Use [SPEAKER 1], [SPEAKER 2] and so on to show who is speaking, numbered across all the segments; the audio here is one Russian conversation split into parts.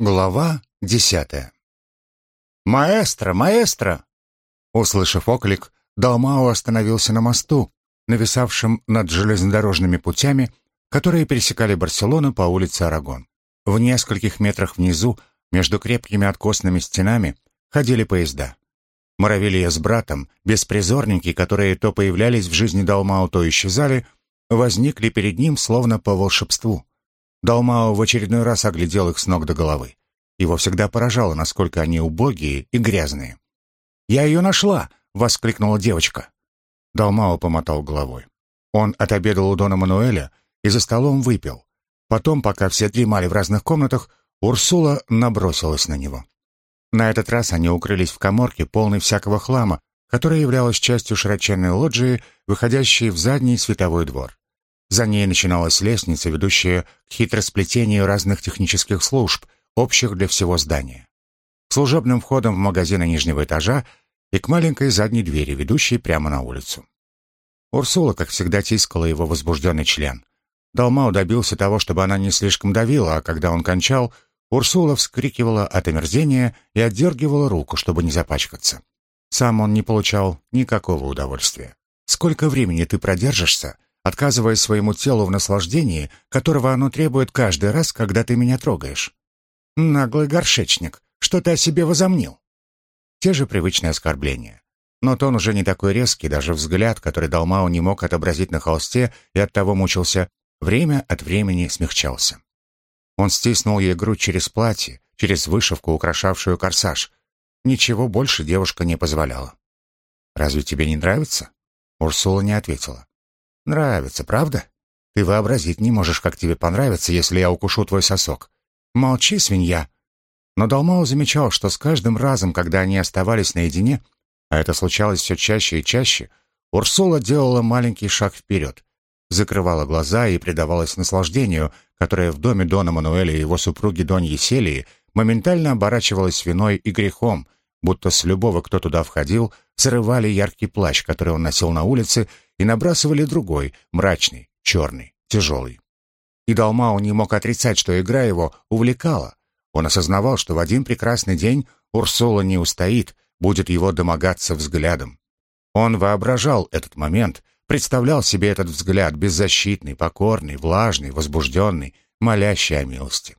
[SPEAKER 1] Глава десятая. «Маэстро! Маэстро!» Услышав оклик, Далмао остановился на мосту, нависавшем над железнодорожными путями, которые пересекали Барселону по улице Арагон. В нескольких метрах внизу, между крепкими откосными стенами, ходили поезда. Моравилия с братом, беспризорники, которые то появлялись в жизни Далмао, то исчезали, возникли перед ним словно по волшебству. Далмао в очередной раз оглядел их с ног до головы. Его всегда поражало, насколько они убогие и грязные. «Я ее нашла!» — воскликнула девочка. Далмао помотал головой. Он отобедал у Дона Мануэля и за столом выпил. Потом, пока все дремали в разных комнатах, Урсула набросилась на него. На этот раз они укрылись в коморке, полной всякого хлама, которая являлась частью широченной лоджии, выходящей в задний световой двор. За ней начиналась лестница, ведущая к хитросплетению разных технических служб, общих для всего здания. Служебным входом в магазины нижнего этажа и к маленькой задней двери, ведущей прямо на улицу. Урсула, как всегда, тискала его возбужденный член. Далмау добился того, чтобы она не слишком давила, а когда он кончал, Урсула вскрикивала от омерзения и отдергивала руку, чтобы не запачкаться. Сам он не получал никакого удовольствия. «Сколько времени ты продержишься?» Отказывая своему телу в наслаждении, которого оно требует каждый раз, когда ты меня трогаешь. Наглый горшечник, что ты о себе возомнил? Те же привычные оскорбления. Но тон уже не такой резкий, даже взгляд, который Далмау не мог отобразить на холсте и оттого мучился, время от времени смягчался. Он стиснул ей грудь через платье, через вышивку, украшавшую корсаж. Ничего больше девушка не позволяла. «Разве тебе не нравится?» Урсула не ответила. Нравится, правда? Ты вообразить не можешь, как тебе понравится, если я укушу твой сосок. Молчи, свинья. Но Далмау замечал, что с каждым разом, когда они оставались наедине, а это случалось все чаще и чаще, Урсула делала маленький шаг вперед, закрывала глаза и предавалась наслаждению, которое в доме Дона Мануэля и его супруги Доньи Селии моментально оборачивалось виной и грехом, будто с любого, кто туда входил, срывали яркий плащ, который он носил на улице, и набрасывали другой, мрачный, черный, тяжелый. И Далмау не мог отрицать, что игра его увлекала. Он осознавал, что в один прекрасный день Урсула не устоит, будет его домогаться взглядом. Он воображал этот момент, представлял себе этот взгляд, беззащитный, покорный, влажный, возбужденный, молящий о милости.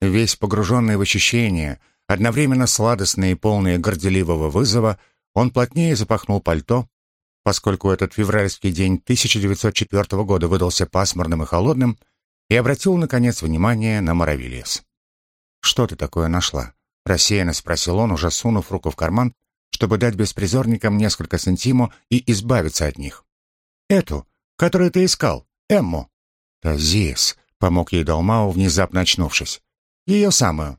[SPEAKER 1] Весь погруженный в ощущение, одновременно сладостный и полный горделивого вызова, он плотнее запахнул пальто, поскольку этот февральский день 1904 года выдался пасмурным и холодным, и обратил, наконец, внимание на Моровилес. «Что ты такое нашла?» — рассеянно спросил он, уже сунув руку в карман, чтобы дать беспризорникам несколько сантиму и избавиться от них. «Эту, которую ты искал, Эмму». «Тазис», — помог ей Далмау, внезапно очнувшись. «Ее самую».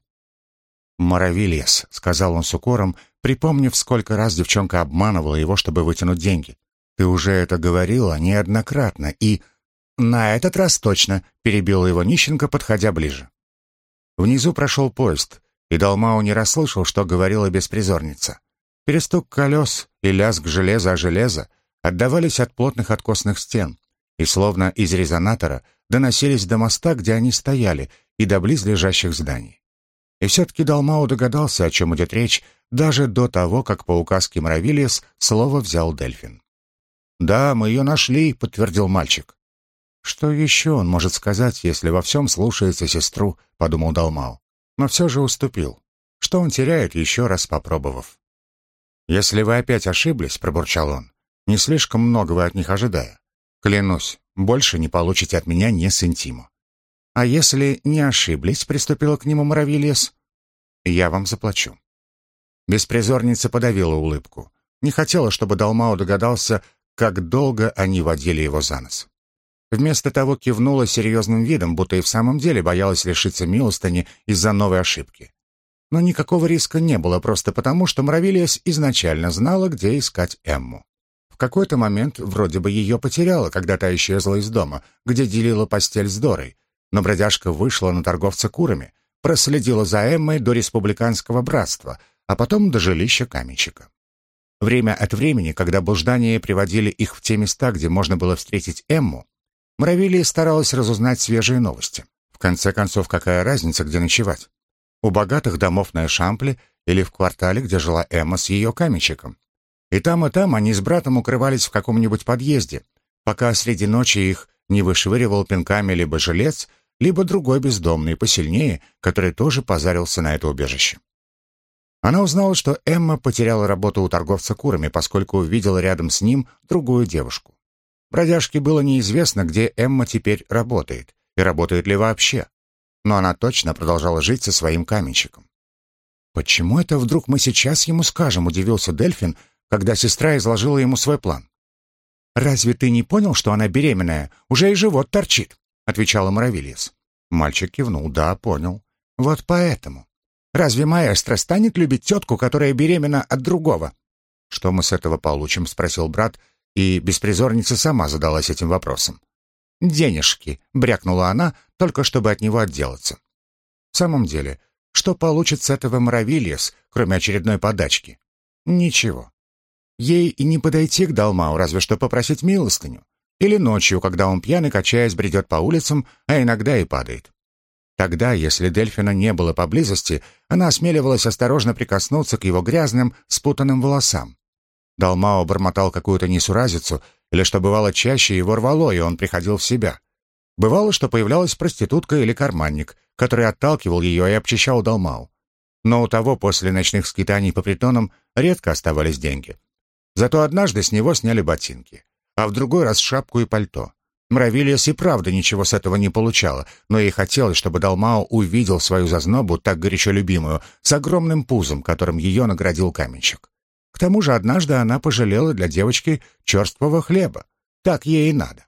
[SPEAKER 1] «Моровилес», — сказал он с укором, припомнив, сколько раз девчонка обманывала его, чтобы вытянуть деньги. «Ты уже это говорила неоднократно, и...» «На этот раз точно», — перебила его нищенка, подходя ближе. Внизу прошел поезд, и Далмау не расслышал, что говорила беспризорница. Перестук колес и лязг железа о железо отдавались от плотных откосных стен, и словно из резонатора доносились до моста, где они стояли, и до близлежащих зданий. И все-таки Далмау догадался, о чем идет речь, даже до того, как по указке Мравилиес слово взял Дельфин. «Да, мы ее нашли», — подтвердил мальчик. «Что еще он может сказать, если во всем слушается сестру?» — подумал Далмау. Но все же уступил. Что он теряет, еще раз попробовав? «Если вы опять ошиблись», — пробурчал он, — «не слишком многого от них ожидая. Клянусь, больше не получите от меня ни сантима». «А если не ошиблись», — приступила к нему Муравьелес, — «я вам заплачу». Беспризорница подавила улыбку. Не хотела, чтобы Далмао догадался, как долго они водили его за нос. Вместо того кивнула серьезным видом, будто и в самом деле боялась лишиться милостыни из-за новой ошибки. Но никакого риска не было просто потому, что Мравилиас изначально знала, где искать Эмму. В какой-то момент вроде бы ее потеряла, когда та исчезла из дома, где делила постель с Дорой. Но бродяжка вышла на торговца курами, проследила за Эммой до республиканского братства — а потом до жилища каменщика. Время от времени, когда блуждания приводили их в те места, где можно было встретить Эмму, Муравилия старалась разузнать свежие новости. В конце концов, какая разница, где ночевать? у богатых домов на Эшампле или в квартале, где жила Эмма с ее каменщиком. И там, и там они с братом укрывались в каком-нибудь подъезде, пока среди ночи их не вышвыривал пинками либо жилец, либо другой бездомный, посильнее, который тоже позарился на это убежище. Она узнала, что Эмма потеряла работу у торговца курами, поскольку увидела рядом с ним другую девушку. Бродяжке было неизвестно, где Эмма теперь работает, и работает ли вообще. Но она точно продолжала жить со своим каменщиком. «Почему это вдруг мы сейчас ему скажем?» — удивился Дельфин, когда сестра изложила ему свой план. «Разве ты не понял, что она беременная? Уже и живот торчит», — отвечала Моровильес. Мальчик кивнул. «Да, понял. Вот поэтому. Разве маэстро станет любить тетку, которая беременна от другого?» «Что мы с этого получим?» — спросил брат, и беспризорница сама задалась этим вопросом. «Денежки», — брякнула она, только чтобы от него отделаться. В самом деле, что получит с этого Моровильес, кроме очередной подачки? Ничего. Ей и не подойти к Далмау, разве что попросить милостыню. Или ночью, когда он пьяный, качаясь, бредет по улицам, а иногда и падает. Тогда, если Дельфина не было поблизости, она осмеливалась осторожно прикоснуться к его грязным, спутанным волосам. Далмао бормотал какую-то несуразицу, или, что бывало чаще, его рвало, и он приходил в себя. Бывало, что появлялась проститутка или карманник, который отталкивал ее и обчищал Далмау. Но у того после ночных скитаний по притонам редко оставались деньги. Зато однажды с него сняли ботинки, а в другой раз шапку и пальто. Мравилиас и правда ничего с этого не получала, но ей хотелось, чтобы Далмао увидел свою зазнобу, так горячо любимую, с огромным пузом, которым ее наградил каменщик. К тому же однажды она пожалела для девочки черствого хлеба. Так ей и надо.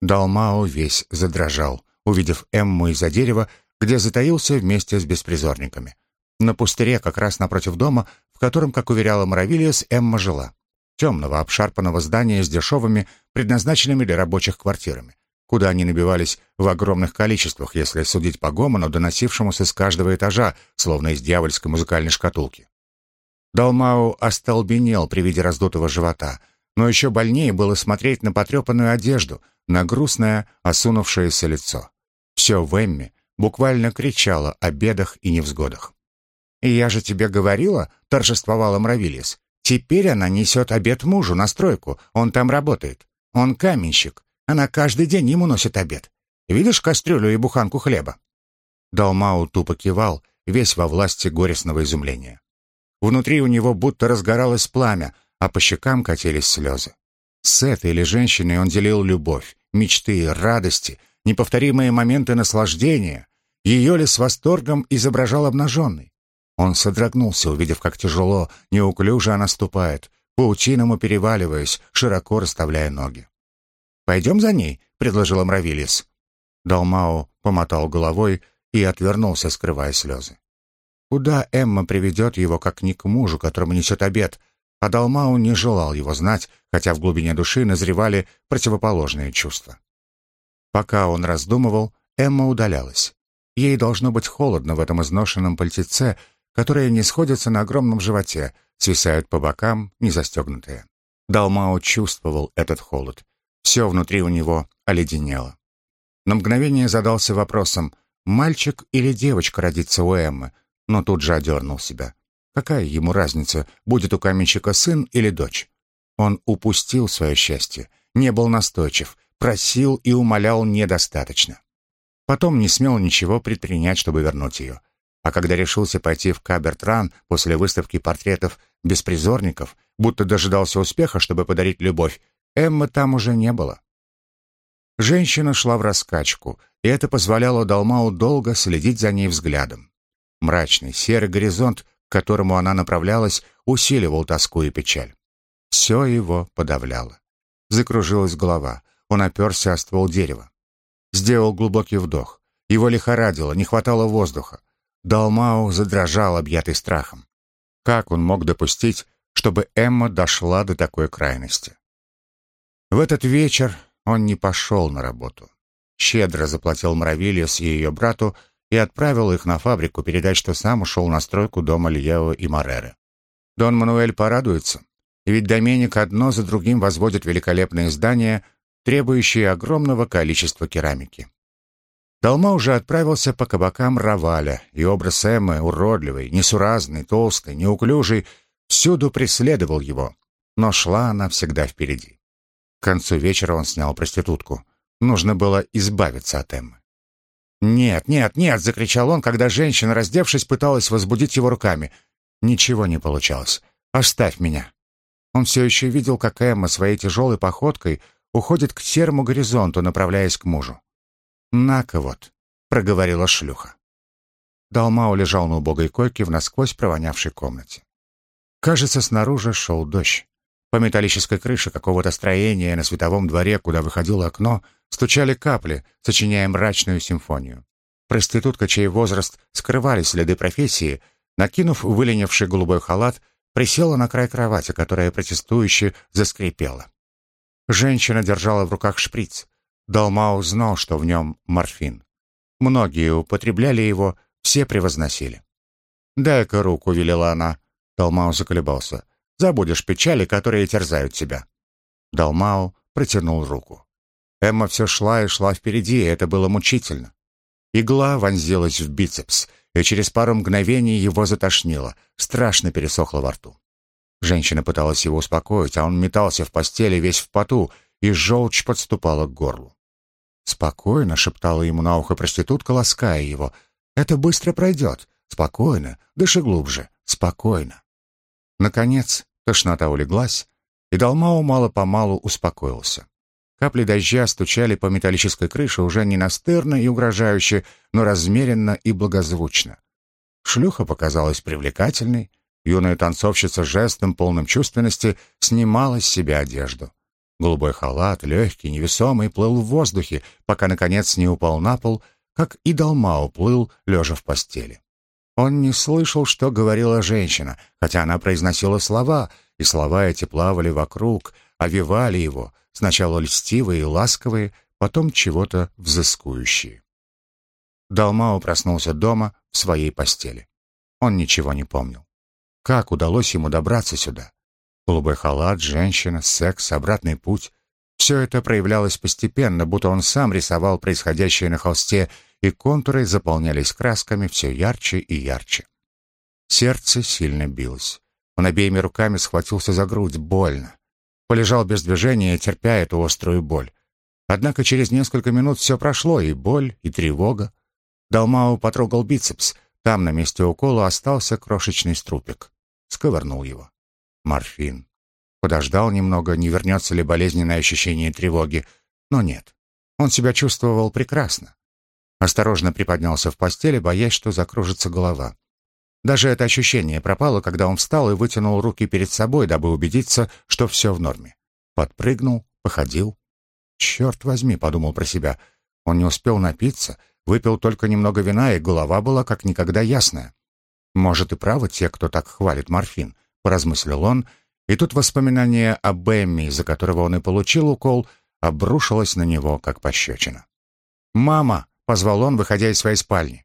[SPEAKER 1] Далмао весь задрожал, увидев Эмму из-за дерева, где затаился вместе с беспризорниками. На пустыре, как раз напротив дома, котором, как уверяла Моровильес, Эмма жила. Темного, обшарпанного здания с дешевыми, предназначенными для рабочих квартирами, куда они набивались в огромных количествах, если судить по гомону, доносившемуся с каждого этажа, словно из дьявольской музыкальной шкатулки. Далмау остолбенел при виде раздутого живота, но еще больнее было смотреть на потрепанную одежду, на грустное, осунувшееся лицо. Все в Эмме буквально кричало о бедах и невзгодах. «Я же тебе говорила», — торжествовала Мравилис. «Теперь она несет обед мужу на стройку, он там работает. Он каменщик, она каждый день ему носит обед. Видишь кастрюлю и буханку хлеба?» Далмау тупо кивал, весь во власти горестного изумления. Внутри у него будто разгоралось пламя, а по щекам катились слезы. С этой или женщиной он делил любовь, мечты, радости, неповторимые моменты наслаждения. Ее ли с восторгом изображал обнаженный? Он содрогнулся, увидев, как тяжело, неуклюже она ступает, паутиному переваливаясь, широко расставляя ноги. «Пойдем за ней», — предложила Мравилис. Далмао помотал головой и отвернулся, скрывая слезы. Куда Эмма приведет его, как не к мужу, которому несет обед? А Далмау не желал его знать, хотя в глубине души назревали противоположные чувства. Пока он раздумывал, Эмма удалялась. Ей должно быть холодно в этом изношенном пальтеце, которые не сходятся на огромном животе, свисают по бокам, не застегнутые. Далмао чувствовал этот холод. Все внутри у него оледенело. На мгновение задался вопросом, мальчик или девочка родится у Эммы, но тут же одернул себя. Какая ему разница, будет у каменщика сын или дочь? Он упустил свое счастье, не был настойчив, просил и умолял недостаточно. Потом не смел ничего предпринять, чтобы вернуть ее. А когда решился пойти в Кабертран после выставки портретов беспризорников, будто дожидался успеха, чтобы подарить любовь, Эммы там уже не было. Женщина шла в раскачку, и это позволяло Далмау долго следить за ней взглядом. Мрачный серый горизонт, к которому она направлялась, усиливал тоску и печаль. Все его подавляло. Закружилась голова, он оперся о ствол дерева. Сделал глубокий вдох. Его лихорадило, не хватало воздуха. Далмау задрожал, объятый страхом. Как он мог допустить, чтобы Эмма дошла до такой крайности? В этот вечер он не пошел на работу. Щедро заплатил Мравилиус и ее брату и отправил их на фабрику передать, что сам ушел на стройку дома Льео и Мореры. Дон Мануэль порадуется, ведь Доменик одно за другим возводит великолепные здания, требующие огромного количества керамики. Долма уже отправился по кабакам Раваля, и образ Эммы, уродливый, несуразный, толстый, неуклюжий, всюду преследовал его. Но шла она всегда впереди. К концу вечера он снял проститутку. Нужно было избавиться от Эммы. «Нет, нет, нет!» — закричал он, когда женщина, раздевшись, пыталась возбудить его руками. Ничего не получалось. «Оставь меня!» Он все еще видел, как Эмма своей тяжелой походкой уходит к серому горизонту, направляясь к мужу. «На-ка вот», — проговорила шлюха. Далмау лежал на убогой койке в насквозь провонявшей комнате. Кажется, снаружи шел дождь. По металлической крыше какого-то строения на световом дворе, куда выходило окно, стучали капли, сочиняя мрачную симфонию. Проститутка, чей возраст скрывали следы профессии, накинув выленивший голубой халат, присела на край кровати, которая протестующе заскрипела. Женщина держала в руках шприц. Далмау знал, что в нем морфин. Многие употребляли его, все превозносили. «Дай-ка руку», — велела она. Далмау заколебался. «Забудешь печали, которые терзают тебя». Далмау протянул руку. Эмма все шла и шла впереди, и это было мучительно. Игла вонзилась в бицепс, и через пару мгновений его затошнило, страшно пересохло во рту. Женщина пыталась его успокоить, а он метался в постели весь в поту, и желчь подступала к горлу. «Спокойно», — шептала ему на ухо проститутка, лаская его. «Это быстро пройдет. Спокойно, дыши глубже. Спокойно». Наконец, тошнота улеглась, и Далмау мало-помалу успокоился. Капли дождя стучали по металлической крыше уже не настырно и угрожающе, но размеренно и благозвучно. Шлюха показалась привлекательной, юная танцовщица жестом, полным чувственности, снимала с себя одежду. Голубой халат, легкий, невесомый, плыл в воздухе, пока, наконец, не упал на пол, как и Далмау плыл, лежа в постели. Он не слышал, что говорила женщина, хотя она произносила слова, и слова эти плавали вокруг, овивали его, сначала льстивые и ласковые, потом чего-то взыскующие. Далмао проснулся дома в своей постели. Он ничего не помнил. Как удалось ему добраться сюда? Голубой халат, женщина, секс, обратный путь. Все это проявлялось постепенно, будто он сам рисовал происходящее на холсте, и контуры заполнялись красками все ярче и ярче. Сердце сильно билось. Он обеими руками схватился за грудь, больно полежал без движения, терпя эту острую боль. Однако через несколько минут все прошло, и боль, и тревога. Далмау потрогал бицепс. Там на месте укола остался крошечный струпик. Сковырнул его. Морфин. Подождал немного, не вернется ли болезненное ощущение тревоги. Но нет. Он себя чувствовал прекрасно. Осторожно приподнялся в постели, боясь, что закружится голова. Даже это ощущение пропало, когда он встал и вытянул руки перед собой, дабы убедиться, что все в норме. Подпрыгнул, походил. «Черт возьми», — подумал про себя. Он не успел напиться, выпил только немного вина, и голова была как никогда ясная. «Может, и правы те, кто так хвалит морфин», — поразмыслил он, и тут воспоминание о Бэмми, из-за которого он и получил укол, обрушилось на него, как пощечина. «Мама!» — позвал он, выходя из своей спальни.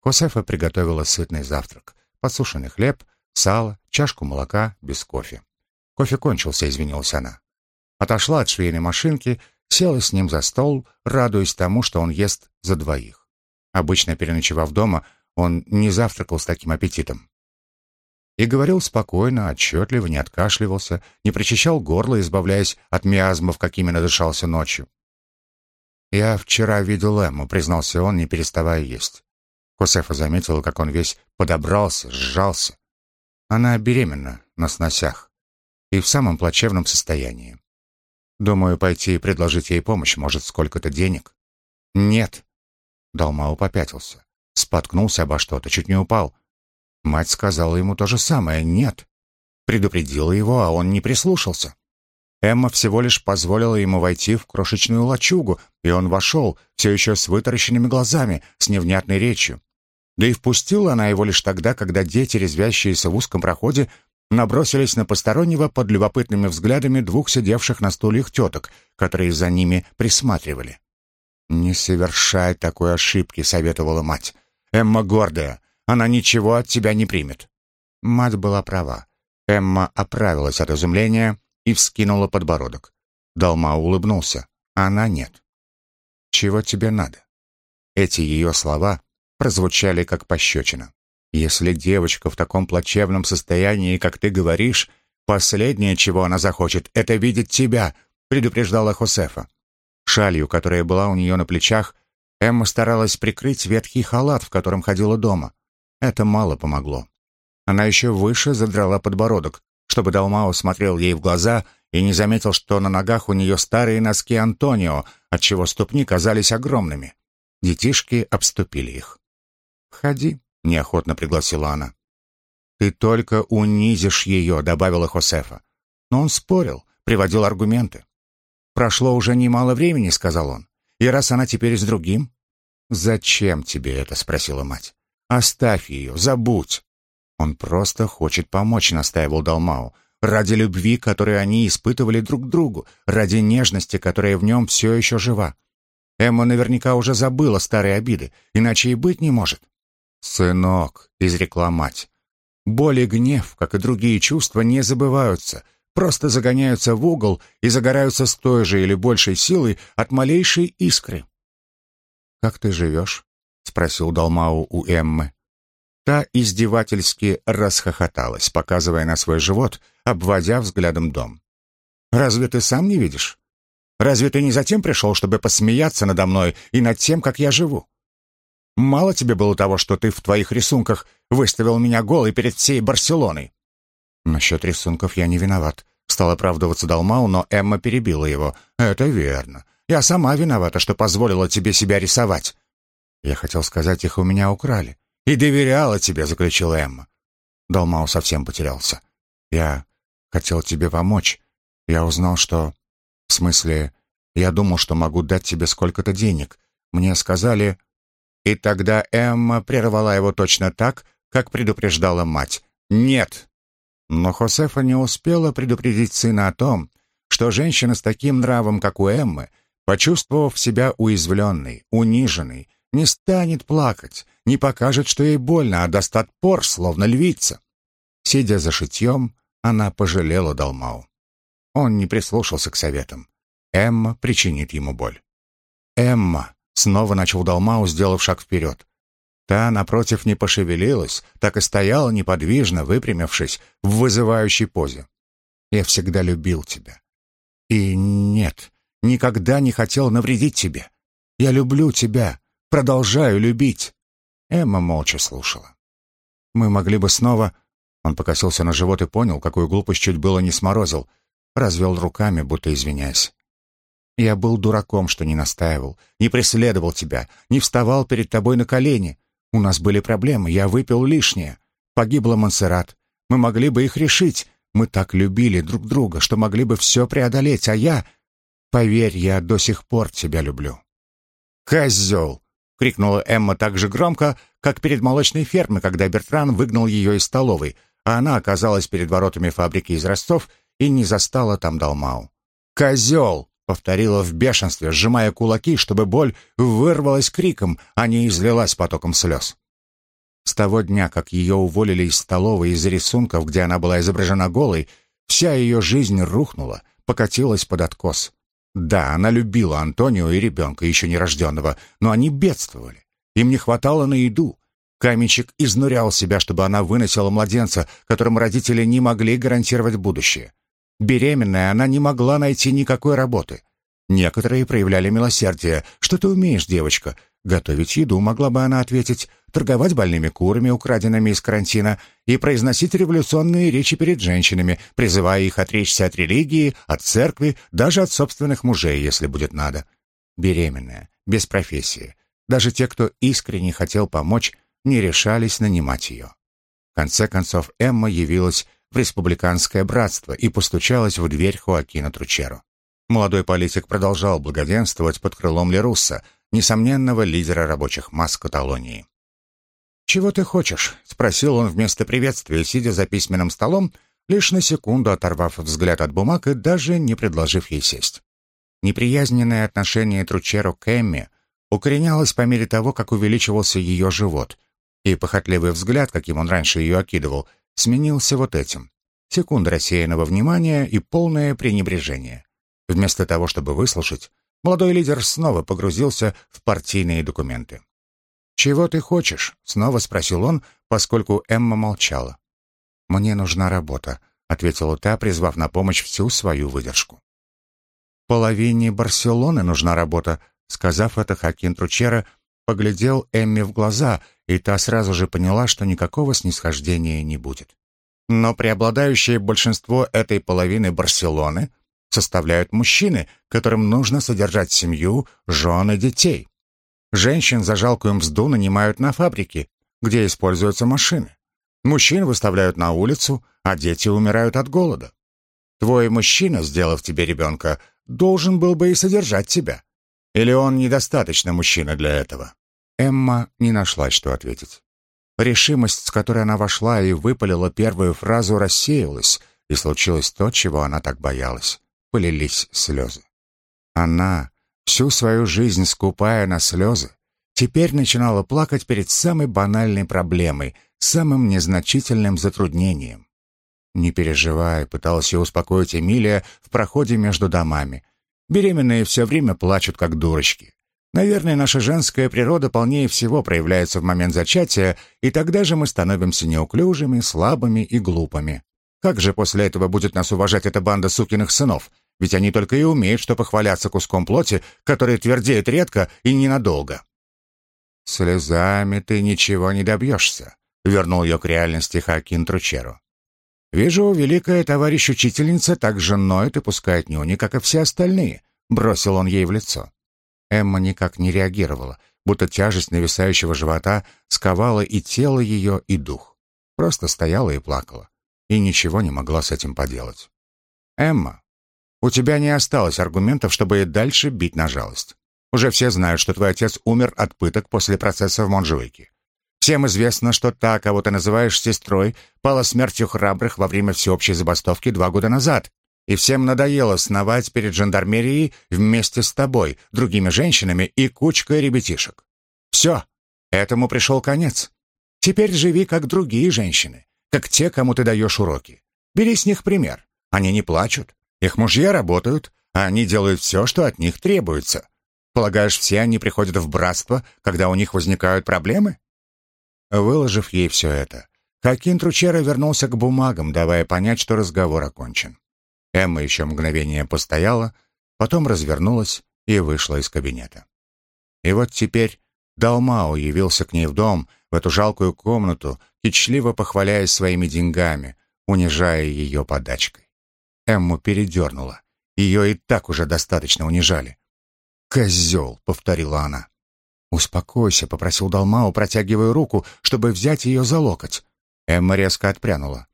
[SPEAKER 1] Хосефа приготовила сытный завтрак. Подсушенный хлеб, сало, чашку молока без кофе. Кофе кончился, извинилась она. Отошла от швейной машинки, села с ним за стол, радуясь тому, что он ест за двоих. Обычно, переночевав дома, он не завтракал с таким аппетитом. И говорил спокойно, отчетливо, не откашливался, не причащал горло, избавляясь от миазмов, какими надышался ночью. «Я вчера видел Эмму», — признался он, не переставая есть. Хосефа заметила, как он весь подобрался, сжался. Она беременна, на сносях, и в самом плачевном состоянии. Думаю, пойти и предложить ей помощь, может, сколько-то денег. Нет. Далмау попятился, споткнулся обо что-то, чуть не упал. Мать сказала ему то же самое «нет». Предупредила его, а он не прислушался. Эмма всего лишь позволила ему войти в крошечную лачугу, и он вошел, все еще с вытаращенными глазами, с невнятной речью. Да и впустила она его лишь тогда, когда дети, резвящиеся в узком проходе, набросились на постороннего под любопытными взглядами двух сидевших на стульях теток, которые за ними присматривали. «Не совершай такой ошибки», — советовала мать. «Эмма гордая, она ничего от тебя не примет». Мать была права. Эмма оправилась от изумления и вскинула подбородок. Далма улыбнулся. Она нет. «Чего тебе надо?» Эти ее слова прозвучали как пощечина. «Если девочка в таком плачевном состоянии, как ты говоришь, последнее, чего она захочет, это видеть тебя», предупреждала Хосефа. Шалью, которая была у нее на плечах, Эмма старалась прикрыть ветхий халат, в котором ходила дома. Это мало помогло. Она еще выше задрала подбородок, чтобы Далмао смотрел ей в глаза и не заметил, что на ногах у нее старые носки Антонио, отчего ступни казались огромными. Детишки обступили их. «Входи», — неохотно пригласила она. «Ты только унизишь ее», — добавила Хосефа. Но он спорил, приводил аргументы. «Прошло уже немало времени», — сказал он. «И раз она теперь с другим...» «Зачем тебе это?» — спросила мать. «Оставь ее, забудь». «Он просто хочет помочь», — настаивал Далмау. «Ради любви, которую они испытывали друг к другу, ради нежности, которая в нем все еще жива. Эмма наверняка уже забыла старые обиды, иначе и быть не может». «Сынок», — изрекла мать, — «боль и гнев, как и другие чувства, не забываются, просто загоняются в угол и загораются с той же или большей силой от малейшей искры». «Как ты живешь?» — спросил Далмау у Эммы. Та издевательски расхохоталась, показывая на свой живот, обводя взглядом дом. «Разве ты сам не видишь? Разве ты не затем пришел, чтобы посмеяться надо мной и над тем, как я живу? Мало тебе было того, что ты в твоих рисунках выставил меня голой перед всей Барселоной?» «Насчет рисунков я не виноват», — стал оправдываться Далмау, но Эмма перебила его. «Это верно. Я сама виновата, что позволила тебе себя рисовать». «Я хотел сказать, их у меня украли и доверяла тебе», — заключила Эмма. Далмау совсем потерялся. «Я хотел тебе помочь. Я узнал, что... В смысле, я думал, что могу дать тебе сколько-то денег. Мне сказали...» И тогда Эмма прервала его точно так, как предупреждала мать. «Нет!» Но Хосефа не успела предупредить сына о том, что женщина с таким нравом, как у Эммы, почувствовав себя уязвленной, униженной, не станет плакать, не покажет, что ей больно, а даст отпор, словно львица. Сидя за шитьем, она пожалела Далмау. Он не прислушался к советам. Эмма причинит ему боль. «Эмма!» — снова начал Далмау, сделав шаг вперед. Та, напротив, не пошевелилась, так и стояла неподвижно, выпрямившись в вызывающей позе. «Я всегда любил тебя. И нет, никогда не хотел навредить тебе. Я люблю тебя, продолжаю любить. Эмма молча слушала. «Мы могли бы снова...» Он покосился на живот и понял, какую глупость чуть было не сморозил. Развел руками, будто извиняясь. «Я был дураком, что не настаивал, не преследовал тебя, не вставал перед тобой на колени. У нас были проблемы, я выпил лишнее. Погибла Монсеррат. Мы могли бы их решить. Мы так любили друг друга, что могли бы все преодолеть, а я... Поверь, я до сих пор тебя люблю». «Козел!» Крикнула Эмма так же громко, как перед молочной фермой, когда Бертран выгнал ее из столовой, а она оказалась перед воротами фабрики из Ростов и не застала там Далмау. «Козел!» — повторила в бешенстве, сжимая кулаки, чтобы боль вырвалась криком, а не излилась потоком слез. С того дня, как ее уволили из столовой из-за рисунков, где она была изображена голой, вся ее жизнь рухнула, покатилась под откос. Да, она любила Антонио и ребенка, еще нерожденного, но они бедствовали. Им не хватало на еду. Каменщик изнурял себя, чтобы она выносила младенца, которому родители не могли гарантировать будущее. Беременная она не могла найти никакой работы. Некоторые проявляли милосердие. «Что ты умеешь, девочка? Готовить еду, могла бы она ответить, торговать больными курами, украденными из карантина, и произносить революционные речи перед женщинами, призывая их отречься от религии, от церкви, даже от собственных мужей, если будет надо. Беременная, без профессии. Даже те, кто искренне хотел помочь, не решались нанимать ее. В конце концов, Эмма явилась в республиканское братство и постучалась в дверь Хоакина Тручеро. Молодой политик продолжал благоденствовать под крылом Лерусса, несомненного лидера рабочих масс Каталонии. «Чего ты хочешь?» — спросил он вместо приветствия, сидя за письменным столом, лишь на секунду оторвав взгляд от бумаг и даже не предложив ей сесть. Неприязненное отношение Тручеро к Эмме укоренялось по мере того, как увеличивался ее живот, и похотливый взгляд, каким он раньше ее окидывал, сменился вот этим. Секунда рассеянного внимания и полное пренебрежение. Вместо того, чтобы выслушать, молодой лидер снова погрузился в партийные документы. «Чего ты хочешь?» — снова спросил он, поскольку Эмма молчала. «Мне нужна работа», — ответила та, призвав на помощь всю свою выдержку. «Половине Барселоны нужна работа», — сказав это, Хакин Тручера поглядел Эмме в глаза, и та сразу же поняла, что никакого снисхождения не будет. Но преобладающее большинство этой половины Барселоны составляют мужчины, которым нужно содержать семью, жены, детей. Женщин за жалкую мзду нанимают на фабрике, где используются машины. Мужчин выставляют на улицу, а дети умирают от голода. Твой мужчина, сделав тебе ребенка, должен был бы и содержать тебя. Или он недостаточно мужчина для этого?» Эмма не нашла, что ответить. Решимость, с которой она вошла и выпалила первую фразу, рассеялась, и случилось то, чего она так боялась. Полились слезы. Она, всю свою жизнь скупая на слезы, теперь начинала плакать перед самой банальной проблемой, самым незначительным затруднением. «Не переживай», — пыталась ее успокоить Эмилия в проходе между домами. «Беременные все время плачут, как дурочки. Наверное, наша женская природа полнее всего проявляется в момент зачатия, и тогда же мы становимся неуклюжими, слабыми и глупыми. Как же после этого будет нас уважать эта банда сукиных сынов? Ведь они только и умеют, что похваляться куском плоти, который твердеет редко и ненадолго. «Слезами ты ничего не добьешься», — вернул ее к реальности Хакин Тручеру. «Вижу, великая товарищ-учительница так же ноет и пускает нюни, как и все остальные», — бросил он ей в лицо. Эмма никак не реагировала, будто тяжесть нависающего живота сковала и тело ее, и дух. Просто стояла и плакала, и ничего не могла с этим поделать. «Эмма, у тебя не осталось аргументов, чтобы и дальше бить на жалость. Уже все знают, что твой отец умер от пыток после процесса в Монжуике. Всем известно, что та, кого ты называешь сестрой, пала смертью храбрых во время всеобщей забастовки два года назад, и всем надоело сновать перед жандармерией вместе с тобой, другими женщинами и кучкой ребятишек. Все, этому пришел конец. Теперь живи, как другие женщины, как те, кому ты даешь уроки. Бери с них пример. Они не плачут. Их мужья работают, а они делают все, что от них требуется. Полагаешь, все они приходят в братство, когда у них возникают проблемы? Выложив ей все это, Хакин Тручера вернулся к бумагам, давая понять, что разговор окончен. Эмма еще мгновение постояла, потом развернулась и вышла из кабинета. И вот теперь Далмао явился к ней в дом, в эту жалкую комнату, кичливо похваляясь своими деньгами, унижая ее подачкой. Эмму передернула. Ее и так уже достаточно унижали. «Козел!» — повторила она. «Успокойся», — попросил Далмао, протягивая руку, чтобы взять ее за локоть. Эмма резко отпрянула.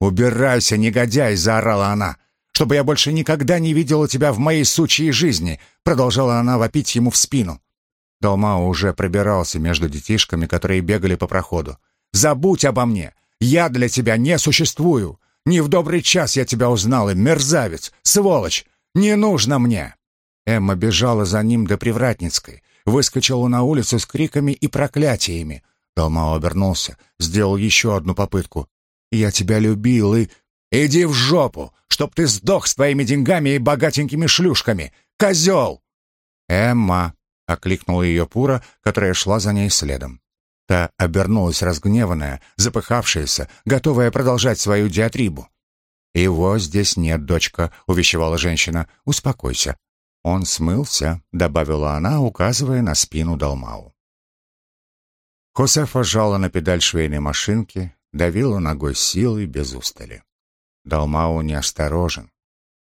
[SPEAKER 1] «Убирайся, негодяй!» — заорала она чтобы я больше никогда не видела тебя в моей сучьей жизни», продолжала она вопить ему в спину. Далмао уже пробирался между детишками, которые бегали по проходу. «Забудь обо мне! Я для тебя не существую! Не в добрый час я тебя узнал, и мерзавец, сволочь! Не нужно мне!» Эмма бежала за ним до Привратницкой, выскочила на улицу с криками и проклятиями. Далмао обернулся, сделал еще одну попытку. «Я тебя любил и...» «Иди в жопу, чтоб ты сдох с твоими деньгами и богатенькими шлюшками! Козел!» «Эмма!» — окликнула ее Пура, которая шла за ней следом. Та обернулась разгневанная, запыхавшаяся, готовая продолжать свою диатрибу. «Его здесь нет, дочка», — увещевала женщина. «Успокойся». «Он смылся», — добавила она, указывая на спину Далмау. Хосефа жала на педаль швейной машинки, давила ногой силой без устали. Далмау неосторожен.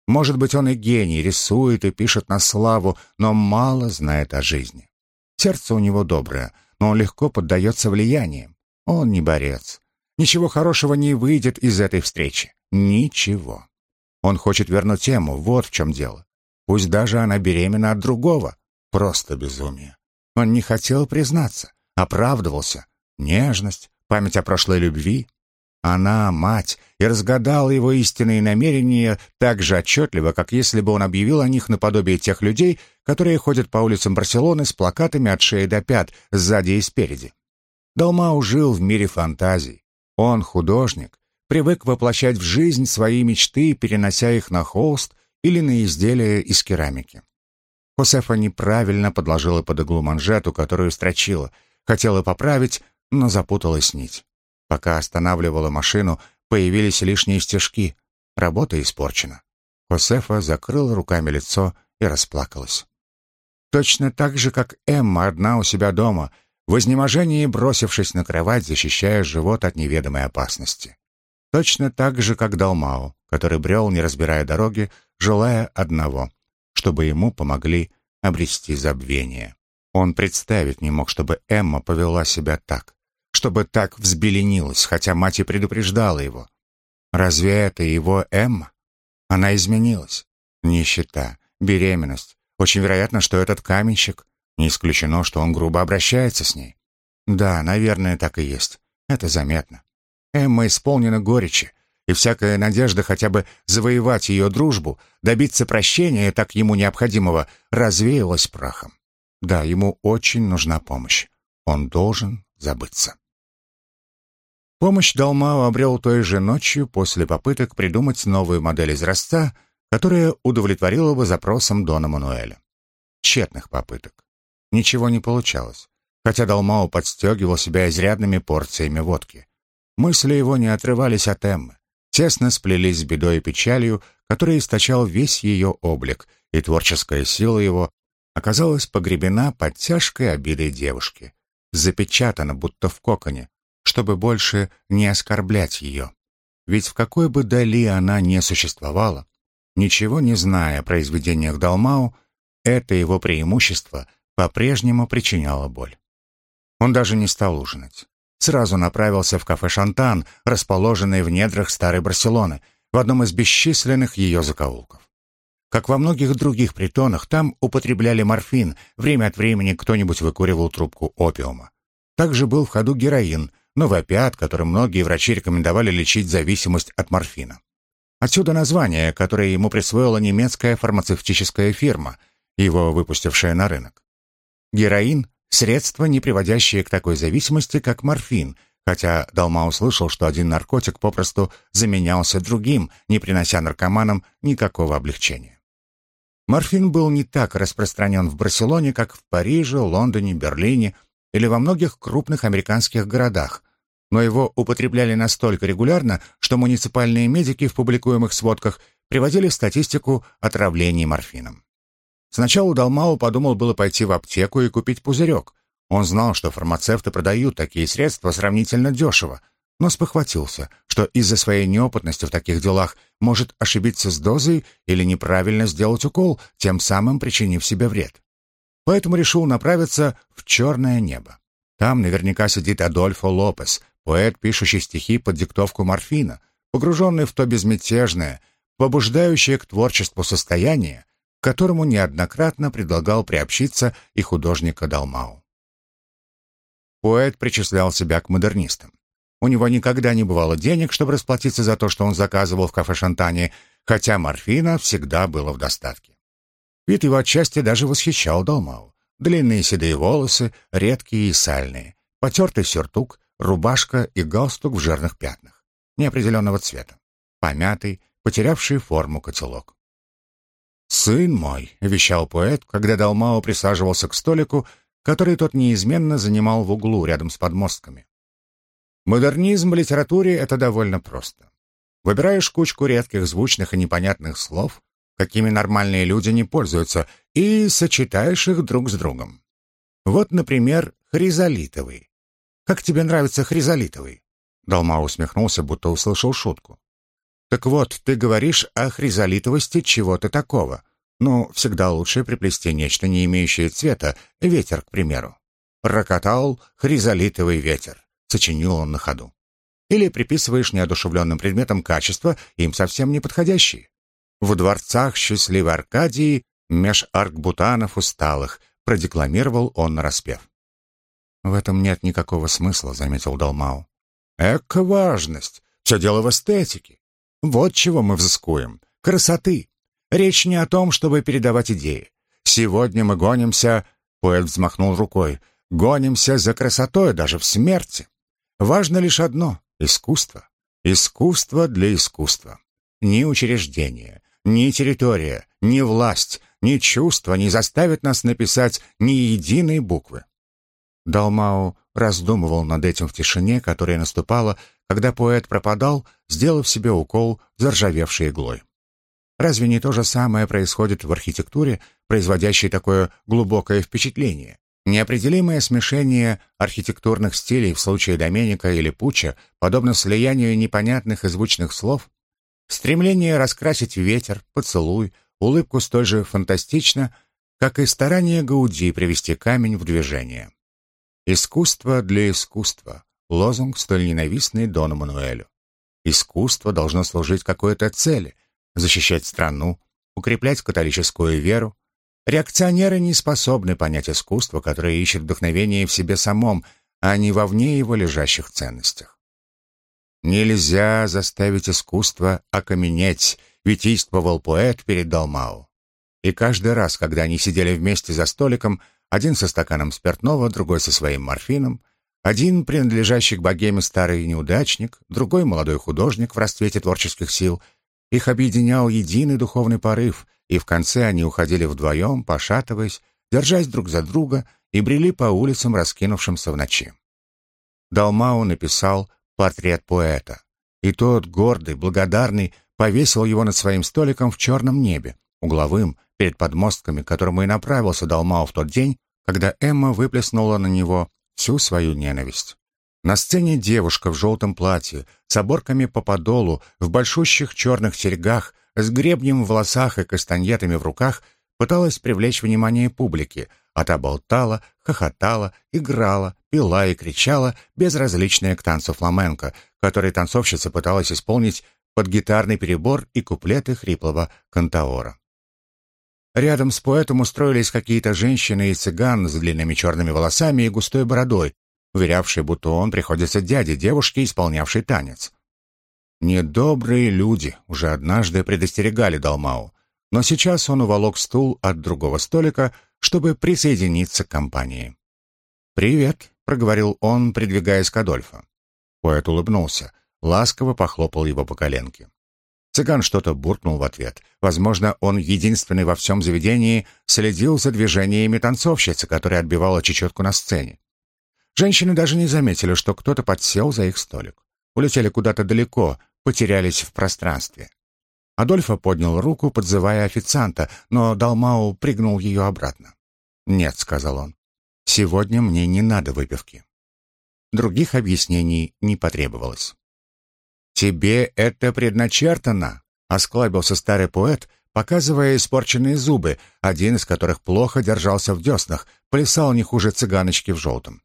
[SPEAKER 1] Может быть, он и гений, рисует и пишет на славу, но мало знает о жизни. Сердце у него доброе, но он легко поддается влияниям. Он не борец. Ничего хорошего не выйдет из этой встречи. Ничего. Он хочет вернуть тему, вот в чем дело. Пусть даже она беременна от другого. Просто безумие. Он не хотел признаться, оправдывался. Нежность, память о прошлой любви. Она, мать, и разгадала его истинные намерения так же отчетливо, как если бы он объявил о них наподобие тех людей, которые ходят по улицам Барселоны с плакатами от шеи до пят, сзади и спереди. Далмау жил в мире фантазий. Он художник, привык воплощать в жизнь свои мечты, перенося их на холст или на изделия из керамики. Хосефа неправильно подложила под иглу манжету, которую строчила. Хотела поправить, но запуталась нить. Пока останавливала машину, появились лишние стежки. Работа испорчена. Хосефа закрыла руками лицо и расплакалась. Точно так же, как Эмма одна у себя дома, в изнеможении бросившись на кровать, защищая живот от неведомой опасности. Точно так же, как Далмао, который брел, не разбирая дороги, желая одного, чтобы ему помогли обрести забвение. Он представить не мог, чтобы Эмма повела себя так, чтобы так взбеленилась, хотя мать и предупреждала его. Разве это его Эмма? Она изменилась. Нищета, беременность. Очень вероятно, что этот каменщик. Не исключено, что он грубо обращается с ней. Да, наверное, так и есть. Это заметно. Эмма исполнена горечи, и всякая надежда хотя бы завоевать ее дружбу, добиться прощения так ему необходимого, развеялась прахом. Да, ему очень нужна помощь. Он должен забыться. Помощь Далмао обрел той же ночью после попыток придумать новую модель изразца, которая удовлетворила бы запросам Дона Мануэля. Тщетных попыток. Ничего не получалось, хотя Далмао подстегивал себя изрядными порциями водки. Мысли его не отрывались от Эммы, тесно сплелись с бедой и печалью, которые источал весь ее облик, и творческая сила его оказалась погребена под тяжкой обидой девушки, запечатана будто в коконе, чтобы больше не оскорблять ее. Ведь в какой бы дали она не существовала, ничего не зная о произведениях Далмау, это его преимущество по-прежнему причиняло боль. Он даже не стал ужинать. Сразу направился в кафе «Шантан», расположенное в недрах старой Барселоны, в одном из бесчисленных ее закоулков. Как во многих других притонах, там употребляли морфин, время от времени кто-нибудь выкуривал трубку опиума. Также был в ходу героин, новый опиат, которым многие врачи рекомендовали лечить зависимость от морфина. Отсюда название, которое ему присвоила немецкая фармацевтическая фирма, его выпустившая на рынок. Героин – средство, не приводящее к такой зависимости, как морфин, хотя Далма услышал, что один наркотик попросту заменялся другим, не принося наркоманам никакого облегчения. Морфин был не так распространен в Барселоне, как в Париже, Лондоне, Берлине или во многих крупных американских городах, но его употребляли настолько регулярно, что муниципальные медики в публикуемых сводках приводили статистику отравлений морфином. Сначала Далмау подумал было пойти в аптеку и купить пузырек. Он знал, что фармацевты продают такие средства сравнительно дешево, но спохватился, что из-за своей неопытности в таких делах может ошибиться с дозой или неправильно сделать укол, тем самым причинив себе вред. Поэтому решил направиться в черное небо. Там наверняка сидит Адольфо Лопес, Поэт, пишущий стихи под диктовку морфина, погруженный в то безмятежное, побуждающее к творчеству состояние, которому неоднократно предлагал приобщиться и художника Далмау. Поэт причислял себя к модернистам. У него никогда не бывало денег, чтобы расплатиться за то, что он заказывал в кафе Шантане, хотя морфина всегда было в достатке. Вид его отчасти даже восхищал Далмау. Длинные седые волосы, редкие и сальные, потертый сюртук, рубашка и галстук в жирных пятнах, неопределенного цвета, помятый, потерявший форму котелок. «Сын мой», — вещал поэт, когда Далмао присаживался к столику, который тот неизменно занимал в углу рядом с подмостками. Модернизм в литературе — это довольно просто. Выбираешь кучку редких, звучных и непонятных слов, какими нормальные люди не пользуются, и сочетаешь их друг с другом. Вот, например, хризолитовый. Как тебе нравится хризолитовый?» Далма усмехнулся, будто услышал шутку. «Так вот, ты говоришь о хризолитовости чего-то такого. Ну, всегда лучше приплести нечто, не имеющее цвета, ветер, к примеру. Рокотал хризолитовый ветер», — сочинил он на ходу. Или приписываешь неодушевленным предметам качества, им совсем не подходящие. В дворцах счастливой Аркадии меж аркбутанов усталых продекламировал он нараспев. «В этом нет никакого смысла», — заметил Далмау. «Эка важность! Все дело в эстетике. Вот чего мы взыскуем. Красоты. Речь не о том, чтобы передавать идеи. Сегодня мы гонимся...» — поэт взмахнул рукой. «Гонимся за красотой даже в смерти. Важно лишь одно — искусство. Искусство для искусства. Ни учреждение, ни территория, ни власть, ни чувства не заставят нас написать ни единой буквы. Далмау раздумывал над этим в тишине, которая наступала, когда поэт пропадал, сделав себе укол заржавевшей иглой. Разве не то же самое происходит в архитектуре, производящей такое глубокое впечатление? Неопределимое смешение архитектурных стилей в случае Доменика или Пуча, подобно слиянию непонятных и звучных слов, стремление раскрасить ветер, поцелуй, улыбку столь же фантастично, как и старание Гауди привести камень в движение. Искусство для искусства — лозунг, столь ненавистный Дону Мануэлю. Искусство должно служить какой-то цели — защищать страну, укреплять католическую веру. Реакционеры не способны понять искусство, которое ищет вдохновение в себе самом, а не вовне его лежащих ценностях. «Нельзя заставить искусство окаменеть», — витийствовал поэт перед Далмау. И каждый раз, когда они сидели вместе за столиком, один со стаканом спиртного, другой со своим морфином, один принадлежащий к богеме старый неудачник, другой молодой художник в расцвете творческих сил. Их объединял единый духовный порыв, и в конце они уходили вдвоем, пошатываясь, держась друг за друга и брели по улицам, раскинувшимся в ночи. Далмау написал портрет поэта, и тот, гордый, благодарный, повесил его над своим столиком в черном небе, угловым, перед подмостками, к которому и направился Далмау в тот день, когда Эмма выплеснула на него всю свою ненависть. На сцене девушка в желтом платье, с оборками по подолу, в большущих черных серьгах, с гребнем в волосах и кастаньетами в руках пыталась привлечь внимание публики, а та болтала, хохотала, играла, пила и кричала, безразличная к танцу фламенко, который танцовщица пыталась исполнить под гитарный перебор и куплеты хриплого кантаора. Рядом с поэтом устроились какие-то женщины и цыган с длинными черными волосами и густой бородой, уверявшие, будто он приходится дяде девушки, исполнявшей танец. Недобрые люди уже однажды предостерегали Далмау, но сейчас он уволок стул от другого столика, чтобы присоединиться к компании. «Привет», — проговорил он, придвигаясь к Адольфу. Поэт улыбнулся, ласково похлопал его по коленке. Цыган что-то буркнул в ответ. Возможно, он единственный во всем заведении следил за движениями танцовщицы, которая отбивала чечетку на сцене. Женщины даже не заметили, что кто-то подсел за их столик. Улетели куда-то далеко, потерялись в пространстве. Адольфо поднял руку, подзывая официанта, но Далмау пригнул ее обратно. «Нет», — сказал он, — «сегодня мне не надо выпивки». Других объяснений не потребовалось. «Тебе это предначертано», — осклабился старый поэт, показывая испорченные зубы, один из которых плохо держался в деснах, плясал не хуже цыганочки в желтом.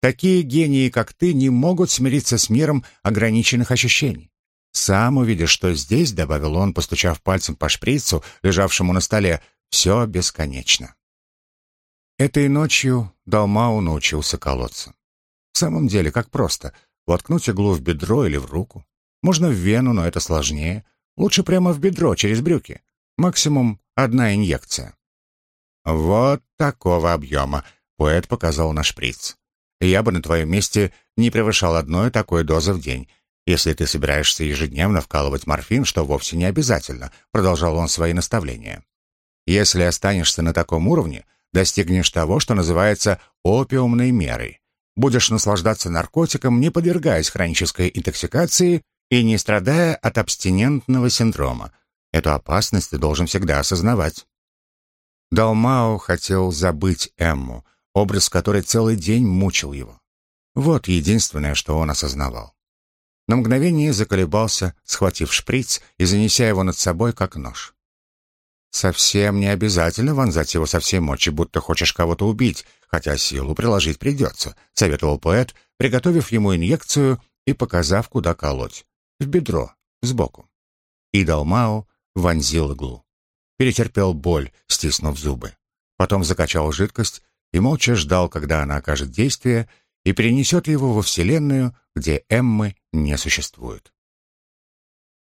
[SPEAKER 1] Такие гении, как ты, не могут смириться с миром ограниченных ощущений. Сам увидишь, что здесь, — добавил он, постучав пальцем по шприцу, лежавшему на столе, — все бесконечно. Этой ночью Далмау научился колоться. В самом деле, как просто — воткнуть иглу в бедро или в руку, можно в вену, но это сложнее. Лучше прямо в бедро, через брюки. Максимум одна инъекция. Вот такого объема, поэт показал на шприц. Я бы на твоем месте не превышал одной такой дозы в день. Если ты собираешься ежедневно вкалывать морфин, что вовсе не обязательно, продолжал он свои наставления. Если останешься на таком уровне, достигнешь того, что называется опиумной мерой. Будешь наслаждаться наркотиком, не подвергаясь хронической интоксикации и не страдая от абстинентного синдрома. Эту опасность ты должен всегда осознавать. Далмао хотел забыть Эмму, образ которой целый день мучил его. Вот единственное, что он осознавал. На мгновение заколебался, схватив шприц и занеся его над собой, как нож. «Совсем не обязательно вонзать его со всей мочи, будто хочешь кого-то убить, хотя силу приложить придется», — советовал поэт, приготовив ему инъекцию и показав, куда колоть в бедро, сбоку. И Далмао вонзил иглу. Перетерпел боль, стиснув зубы. Потом закачал жидкость и молча ждал, когда она окажет действие и перенесет его во Вселенную, где Эммы не существует.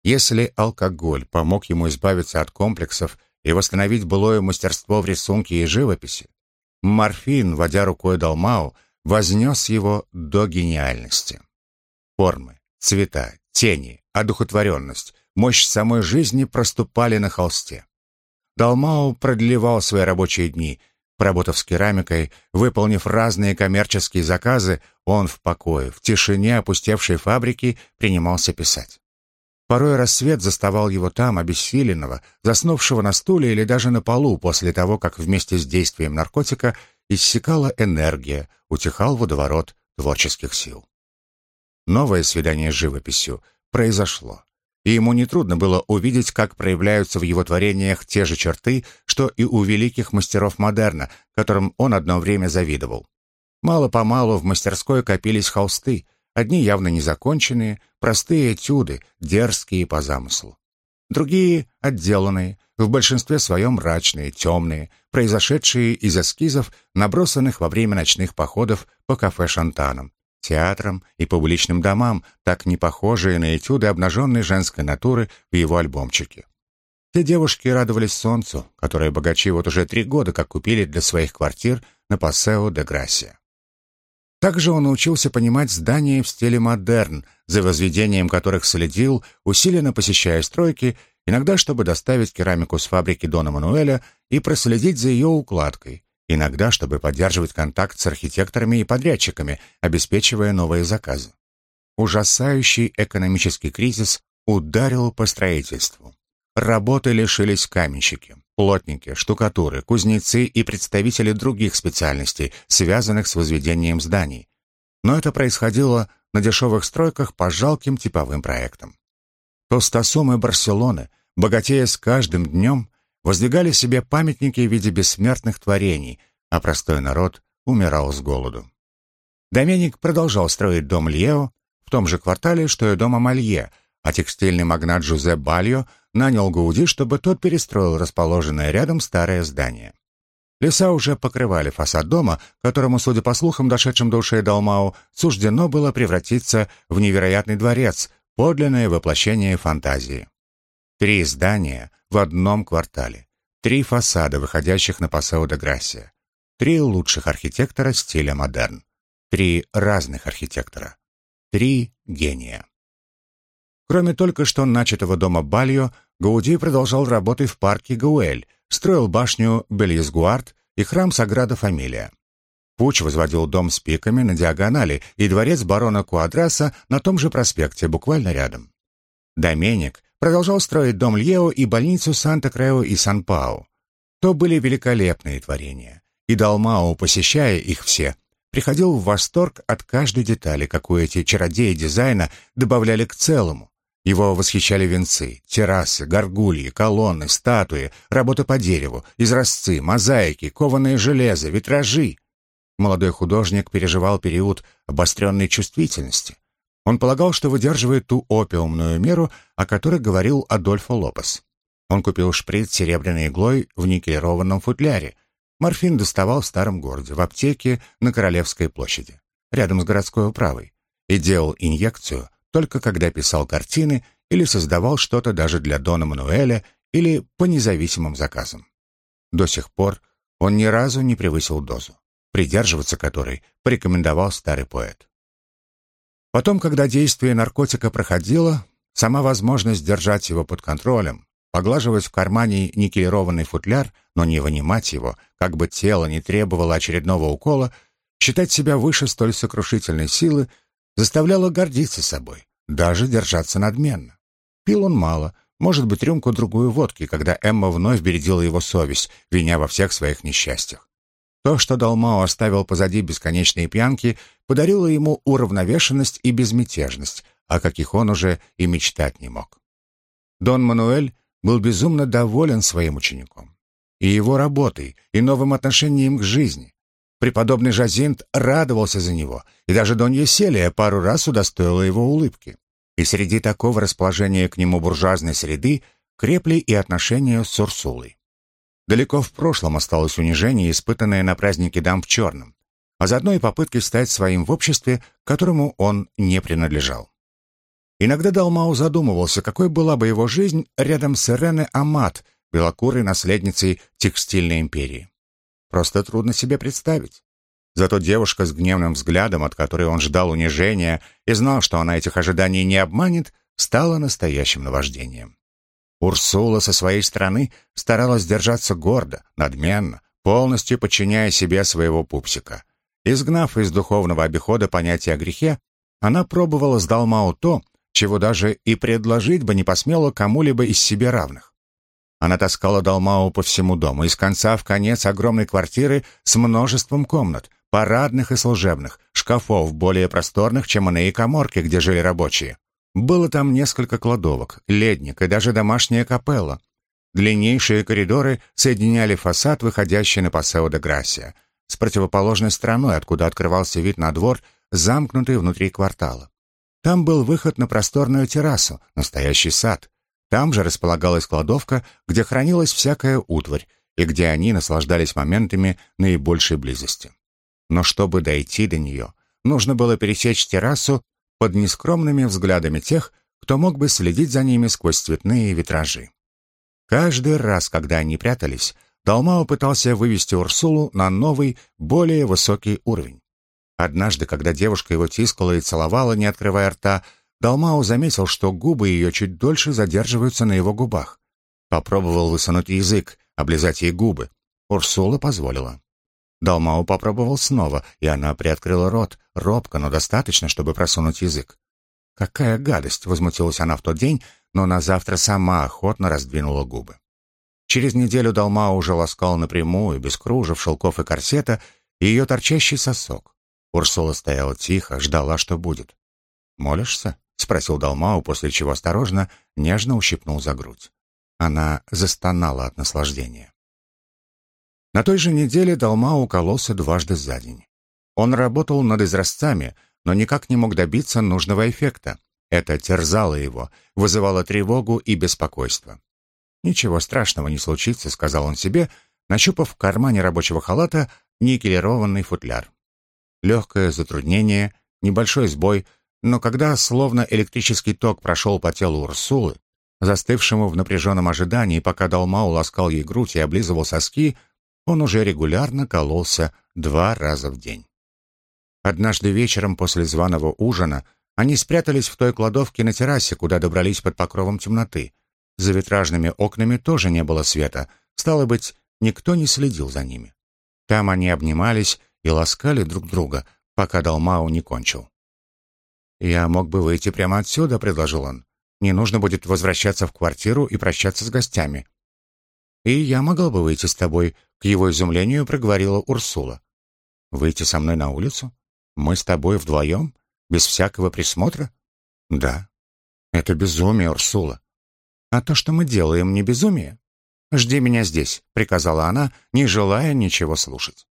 [SPEAKER 1] Если алкоголь помог ему избавиться от комплексов и восстановить былое мастерство в рисунке и живописи, морфин, водя рукой Далмау, вознес его до гениальности. Формы, цвета, Тени, одухотворенность, мощь самой жизни проступали на холсте. Далмау продлевал свои рабочие дни. Поработав с керамикой, выполнив разные коммерческие заказы, он в покое, в тишине опустевшей фабрики принимался писать. Порой рассвет заставал его там, обессиленного, заснувшего на стуле или даже на полу после того, как вместе с действием наркотика иссякала энергия, утихал водоворот творческих сил. Новое свидание с живописью произошло, и ему нетрудно было увидеть, как проявляются в его творениях те же черты, что и у великих мастеров модерна, которым он одно время завидовал. Мало-помалу в мастерской копились холсты, одни явно незаконченные, простые этюды, дерзкие по замыслу. Другие — отделанные, в большинстве своем мрачные, темные, произошедшие из эскизов, набросанных во время ночных походов по кафе-шантанам, театрам и публичным домам, так не похожие на этюды обнаженной женской натуры в его альбомчике. Те девушки радовались солнцу, которое богачи вот уже три года как купили для своих квартир на Пассео де Грасия. Также он научился понимать здания в стиле модерн, за возведением которых следил, усиленно посещая стройки, иногда чтобы доставить керамику с фабрики Дона Мануэля и проследить за ее укладкой, иногда чтобы поддерживать контакт с архитекторами и подрядчиками, обеспечивая новые заказы. Ужасающий экономический кризис ударил по строительству. Работы лишились каменщики, плотники, штукатуры, кузнецы и представители других специальностей, связанных с возведением зданий. Но это происходило на дешевых стройках по жалким типовым проектам. Толстосумы Барселоны, богатея с каждым днем, воздвигали себе памятники в виде бессмертных творений, а простой народ умирал с голоду. Доменик продолжал строить дом Льео в том же квартале, что и дом Амалье, а текстильный магнат Жузе Бальо нанял Гауди, чтобы тот перестроил расположенное рядом старое здание. Леса уже покрывали фасад дома, которому, судя по слухам, дошедшим до ушей Далмау, суждено было превратиться в невероятный дворец, подлинное воплощение фантазии. Три здания в одном квартале. Три фасада, выходящих на Пасео де Грасия. Три лучших архитектора стиля модерн. Три разных архитектора. Три гения. Кроме только что начатого дома Бальо, Гауди продолжал работы в парке Гауэль, строил башню Бельезгуард и храм Саграда Фамилия. Пуч возводил дом с пиками на диагонали и дворец барона Куадраса на том же проспекте, буквально рядом. Доменик продолжал строить дом Льео и больницу Санта-Крео и Сан-Пау. То были великолепные творения, и Далмао, посещая их все, приходил в восторг от каждой детали, какую эти чародеи дизайна добавляли к целому. Его восхищали венцы, террасы, горгульи, колонны, статуи, работа по дереву, изразцы, мозаики, кованое железо, витражи. Молодой художник переживал период обостренной чувствительности. Он полагал, что выдерживает ту опиумную меру, о которой говорил Адольфо Лопес. Он купил шприц серебряной иглой в никелированном футляре. Морфин доставал в старом городе, в аптеке на Королевской площади, рядом с городской управой, и делал инъекцию только когда писал картины или создавал что-то даже для Дона Мануэля или по независимым заказам. До сих пор он ни разу не превысил дозу, придерживаться которой порекомендовал старый поэт. Потом, когда действие наркотика проходило, сама возможность держать его под контролем, поглаживать в кармане никелированный футляр, но не вынимать его, как бы тело не требовало очередного укола, считать себя выше столь сокрушительной силы, заставляло гордиться собой, даже держаться надменно. Пил он мало, может быть, рюмку-другую водки, когда Эмма вновь бередила его совесть, виня во всех своих несчастьях. То, что Далмао оставил позади бесконечные пьянки, подарило ему уравновешенность и безмятежность, о каких он уже и мечтать не мог. Дон Мануэль был безумно доволен своим учеником. И его работой, и новым отношением к жизни. Преподобный Жазинт радовался за него, и даже Донья Селия пару раз удостоила его улыбки. И среди такого расположения к нему буржуазной среды крепли и отношения с Урсулой. Далеко в прошлом осталось унижение, испытанное на празднике дам в черном, а заодно и попытки стать своим в обществе, которому он не принадлежал. Иногда Далмау задумывался, какой была бы его жизнь рядом с Ирене Амат, белокурой наследницей текстильной империи. Просто трудно себе представить. Зато девушка с гневным взглядом, от которой он ждал унижения и знал, что она этих ожиданий не обманет, стала настоящим наваждением. Урсула со своей стороны старалась держаться гордо, надменно, полностью подчиняя себе своего пупсика. Изгнав из духовного обихода понятие о грехе, она пробовала с Далмау то, чего даже и предложить бы не посмела кому-либо из себе равных. Она таскала Далмау по всему дому, из конца в конец огромной квартиры с множеством комнат, парадных и служебных, шкафов более просторных, чем иные коморки, где жили рабочие. Было там несколько кладовок, ледник и даже домашняя капелла. Длиннейшие коридоры соединяли фасад, выходящий на Пасео де Грасия, с противоположной стороной, откуда открывался вид на двор, замкнутый внутри квартала. Там был выход на просторную террасу, настоящий сад. Там же располагалась кладовка, где хранилась всякая утварь, и где они наслаждались моментами наибольшей близости. Но чтобы дойти до нее, нужно было пересечь террасу под нескромными взглядами тех, кто мог бы следить за ними сквозь цветные витражи. Каждый раз, когда они прятались, Далмао пытался вывести Урсулу на новый, более высокий уровень. Однажды, когда девушка его тискала и целовала, не открывая рта, Далмао заметил, что губы ее чуть дольше задерживаются на его губах. Попробовал высунуть язык, облизать ей губы. Урсула позволила. Далмау попробовал снова, и она приоткрыла рот, робко, но достаточно, чтобы просунуть язык. «Какая гадость!» — возмутилась она в тот день, но на завтра сама охотно раздвинула губы. Через неделю Далмау уже ласкал напрямую, без кружев, шелков и корсета, и ее торчащий сосок. Урсула стояла тихо, ждала, что будет. «Молишься?» — спросил Далмау, после чего осторожно, нежно ущипнул за грудь. Она застонала от наслаждения. На той же неделе Далма укололся дважды за день. Он работал над изразцами, но никак не мог добиться нужного эффекта. Это терзало его, вызывало тревогу и беспокойство. «Ничего страшного не случится», — сказал он себе, нащупав в кармане рабочего халата никелированный футляр. Легкое затруднение, небольшой сбой, но когда словно электрический ток прошел по телу Урсулы, застывшему в напряженном ожидании, пока Далмау ласкал ей грудь и облизывал соски, он уже регулярно кололся два раза в день. Однажды вечером после званого ужина они спрятались в той кладовке на террасе, куда добрались под покровом темноты. За витражными окнами тоже не было света, стало быть, никто не следил за ними. Там они обнимались и ласкали друг друга, пока Далмау не кончил. «Я мог бы выйти прямо отсюда», — предложил он. «Не нужно будет возвращаться в квартиру и прощаться с гостями. И я могла бы выйти с тобой, к его изумлению проговорила Урсула. Выйти со мной на улицу? Мы с тобой вдвоем? Без всякого присмотра? Да. Это безумие, Урсула. А то, что мы делаем, не безумие? Жди меня здесь, приказала она, не желая ничего слушать.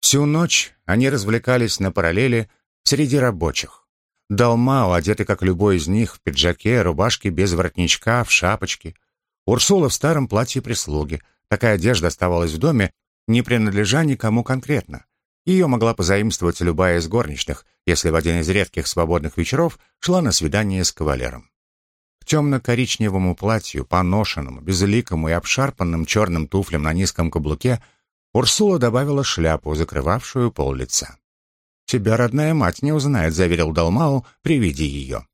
[SPEAKER 1] Всю ночь они развлекались на параллели среди рабочих. Далмао, одетый как любой из них, в пиджаке, рубашке без воротничка, в шапочке — Урсула в старом платье прислуги. Такая одежда оставалась в доме, не принадлежа никому конкретно. Ее могла позаимствовать любая из горничных, если в один из редких свободных вечеров шла на свидание с кавалером. К темно-коричневому платью, поношенному, безликому и обшарпанным черным туфлям на низком каблуке Урсула добавила шляпу, закрывавшую пол лица. «Тебя родная мать не узнает», — заверил Далмау при виде ее.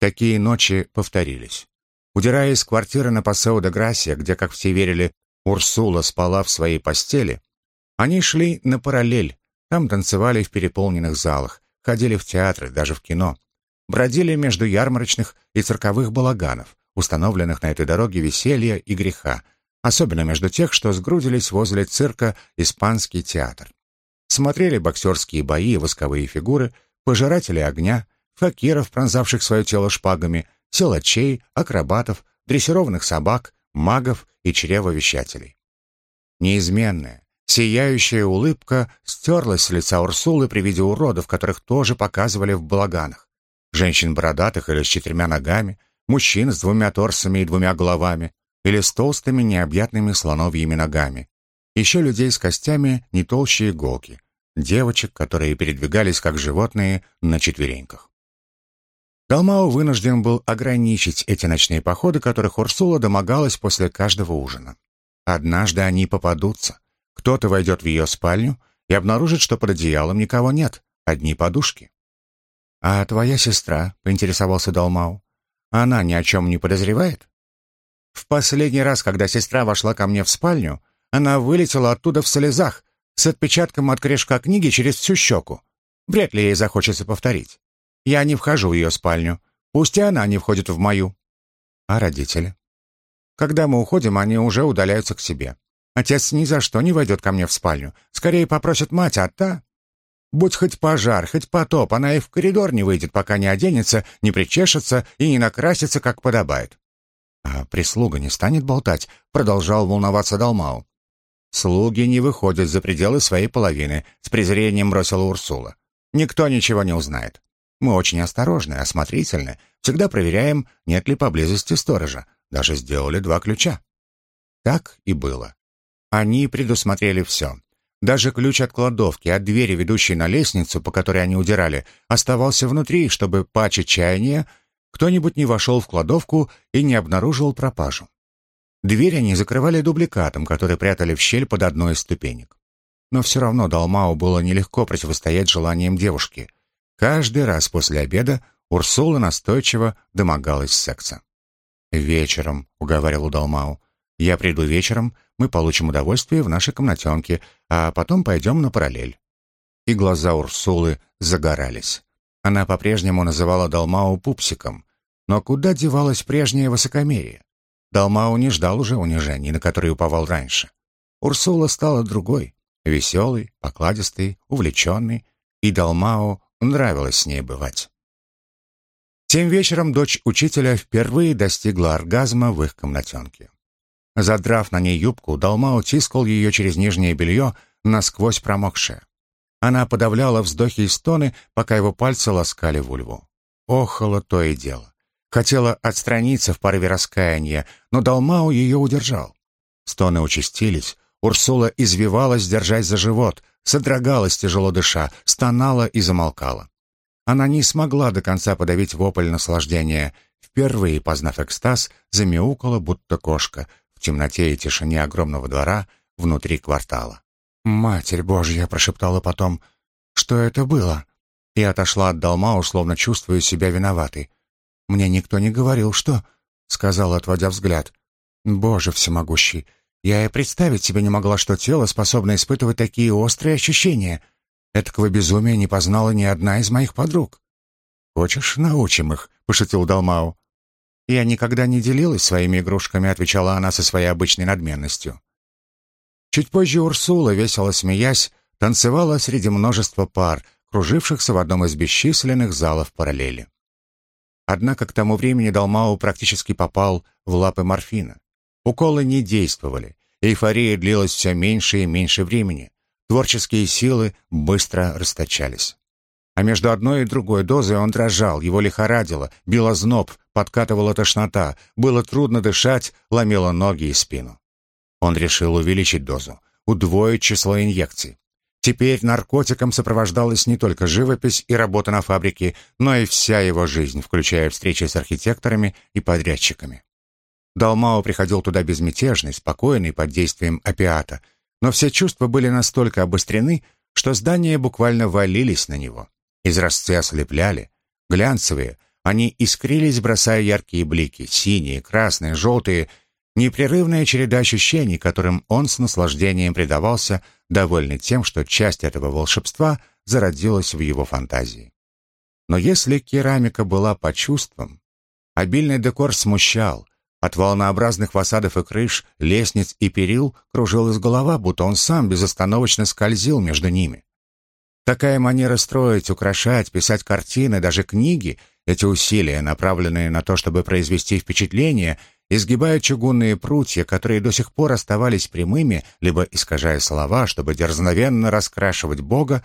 [SPEAKER 1] Такие ночи повторились. Удирая из квартиры на Пасео де Грасия, где, как все верили, Урсула спала в своей постели, они шли на параллель, там танцевали в переполненных залах, ходили в театры, даже в кино, бродили между ярмарочных и цирковых балаганов, установленных на этой дороге веселья и греха, особенно между тех, что сгрудились возле цирка «Испанский театр». Смотрели боксерские бои и восковые фигуры, пожиратели огня, факиров, пронзавших свое тело шпагами – силачей, акробатов, дрессированных собак, магов и чревовещателей. Неизменная, сияющая улыбка стерлась с лица Урсулы при виде уродов, которых тоже показывали в балаганах. Женщин бородатых или с четырьмя ногами, мужчин с двумя торсами и двумя головами, или с толстыми необъятными слоновьими ногами. Еще людей с костями не толще иголки, девочек, которые передвигались как животные на четвереньках. Далмао вынужден был ограничить эти ночные походы, которых Урсула домогалась после каждого ужина. Однажды они попадутся. Кто-то войдет в ее спальню и обнаружит, что под одеялом никого нет, одни подушки. «А твоя сестра?» — поинтересовался Далмау. «Она ни о чем не подозревает? В последний раз, когда сестра вошла ко мне в спальню, она вылетела оттуда в слезах, с отпечатком от корешка книги через всю щеку. Вряд ли ей захочется повторить. Я не вхожу в ее спальню. Пусть и она не входит в мою. А родители? Когда мы уходим, они уже удаляются к себе. Отец ни за что не войдет ко мне в спальню. Скорее попросит мать, а та... Будь хоть пожар, хоть потоп, она и в коридор не выйдет, пока не оденется, не причешется и не накрасится, как подобает. А прислуга не станет болтать, продолжал волноваться Далмау. Слуги не выходят за пределы своей половины, с презрением бросила Урсула. Никто ничего не узнает. Мы очень осторожны, осмотрительны, всегда проверяем, нет ли поблизости сторожа. Даже сделали два ключа. Так и было. Они предусмотрели все. Даже ключ от кладовки, от двери, ведущей на лестницу, по которой они удирали, оставался внутри, чтобы по чаяния кто-нибудь не вошел в кладовку и не обнаружил пропажу. Дверь они закрывали дубликатом, который прятали в щель под одной из ступенек. Но все равно Далмау было нелегко противостоять желаниям девушки. Каждый раз после обеда Урсула настойчиво домогалась секса. «Вечером», — уговаривал Далмау, — «я приду вечером, мы получим удовольствие в нашей комнатенке, а потом пойдем на параллель». И глаза Урсулы загорались. Она по-прежнему называла Далмау пупсиком, но куда девалось прежнее высокомерие? Далмау не ждал уже унижений, на которые уповал раньше. Урсула стала другой, веселой, покладистой, увлеченной, и Далмау нравилось с ней бывать. Тем вечером дочь учителя впервые достигла оргазма в их комнатенке. Задрав на ней юбку, Далмау тискал ее через нижнее белье, насквозь промокшее. Она подавляла вздохи и стоны, пока его пальцы ласкали вульву. Охало то и дело. Хотела отстраниться в порыве раскаяния, но Далмау ее удержал. Стоны участились, Урсула извивалась, держась за живот, содрогалась, тяжело дыша, стонала и замолкала. Она не смогла до конца подавить вопль наслаждения. Впервые, познав экстаз, замяукала, будто кошка, в темноте и тишине огромного двора внутри квартала. «Матерь Божья!» — прошептала потом. «Что это было?» И отошла от долма, условно чувствуя себя виноватой. «Мне никто не говорил, что...» — сказала, отводя взгляд. «Боже всемогущий! Я и представить себе не могла, что тело способно испытывать такие острые ощущения. Этакого безумия не познала ни одна из моих подруг». «Хочешь, научим их?» — пошутил Далмау. «Я никогда не делилась своими игрушками», — отвечала она со своей обычной надменностью. Чуть позже Урсула, весело смеясь, танцевала среди множества пар, кружившихся в одном из бесчисленных залов параллели. Однако к тому времени Далмау практически попал в лапы морфина. Уколы не действовали, эйфория длилась все меньше и меньше времени, творческие силы быстро расточались. А между одной и другой дозой он дрожал, его лихорадило, било зноб, подкатывала тошнота, было трудно дышать, ломило ноги и спину. Он решил увеличить дозу, удвоить число инъекций. Теперь наркотиком сопровождалась не только живопись и работа на фабрике, но и вся его жизнь, включая встречи с архитекторами и подрядчиками. Далмао приходил туда безмятежный, спокойный, под действием опиата, но все чувства были настолько обострены, что здания буквально валились на него. Изразцы ослепляли, глянцевые, они искрились, бросая яркие блики, синие, красные, желтые, непрерывная череда ощущений, которым он с наслаждением предавался, довольный тем, что часть этого волшебства зародилась в его фантазии. Но если керамика была по чувствам, обильный декор смущал, от волнообразных фасадов и крыш, лестниц и перил кружилась голова, будто он сам безостановочно скользил между ними. Такая манера строить, украшать, писать картины, даже книги, эти усилия, направленные на то, чтобы произвести впечатление, изгибая чугунные прутья, которые до сих пор оставались прямыми, либо искажая слова, чтобы дерзновенно раскрашивать Бога,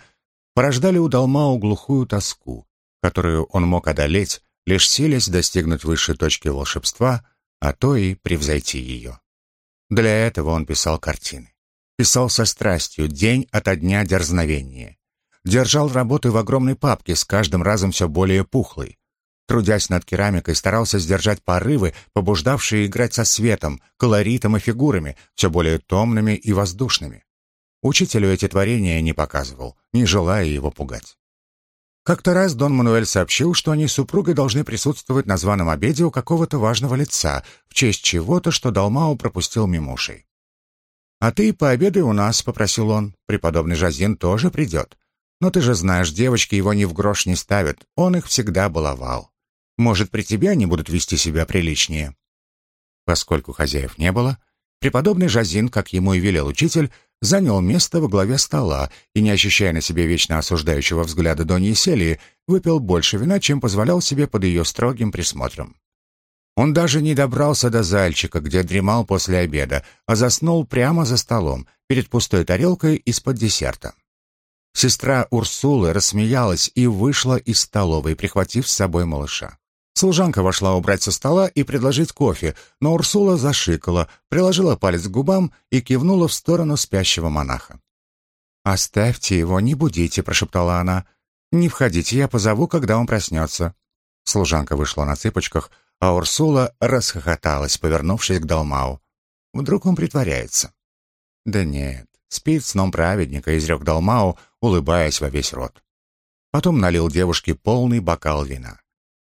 [SPEAKER 1] порождали у Далмау глухую тоску, которую он мог одолеть, лишь силясь достигнуть высшей точки волшебства — а то и превзойти ее. Для этого он писал картины. Писал со страстью, день ото дня дерзновение. Держал работы в огромной папке, с каждым разом все более пухлой. Трудясь над керамикой, старался сдержать порывы, побуждавшие играть со светом, колоритом и фигурами, все более томными и воздушными. Учителю эти творения не показывал, не желая его пугать. Как-то раз Дон Мануэль сообщил, что они с супругой должны присутствовать на званом обеде у какого-то важного лица, в честь чего-то, что Далмау пропустил мимо ушей. «А ты пообедай у нас», — попросил он. «Преподобный Жазин тоже придет. Но ты же знаешь, девочки его ни в грош не ставят. Он их всегда баловал. Может, при тебе они будут вести себя приличнее». Поскольку хозяев не было, преподобный Жазин, как ему и велел учитель, занял место во главе стола и, не ощущая на себе вечно осуждающего взгляда Доньи Селии, выпил больше вина, чем позволял себе под ее строгим присмотром. Он даже не добрался до зальчика, где дремал после обеда, а заснул прямо за столом, перед пустой тарелкой из-под десерта. Сестра Урсулы рассмеялась и вышла из столовой, прихватив с собой малыша. Служанка вошла убрать со стола и предложить кофе, но Урсула зашикала, приложила палец к губам и кивнула в сторону спящего монаха. «Оставьте его, не будите», — прошептала она. «Не входите, я позову, когда он проснется». Служанка вышла на цыпочках, а Урсула расхохоталась, повернувшись к Далмау. Вдруг он притворяется. «Да нет, спит сном праведника», — изрек Далмау, улыбаясь во весь рот. Потом налил девушке полный бокал вина.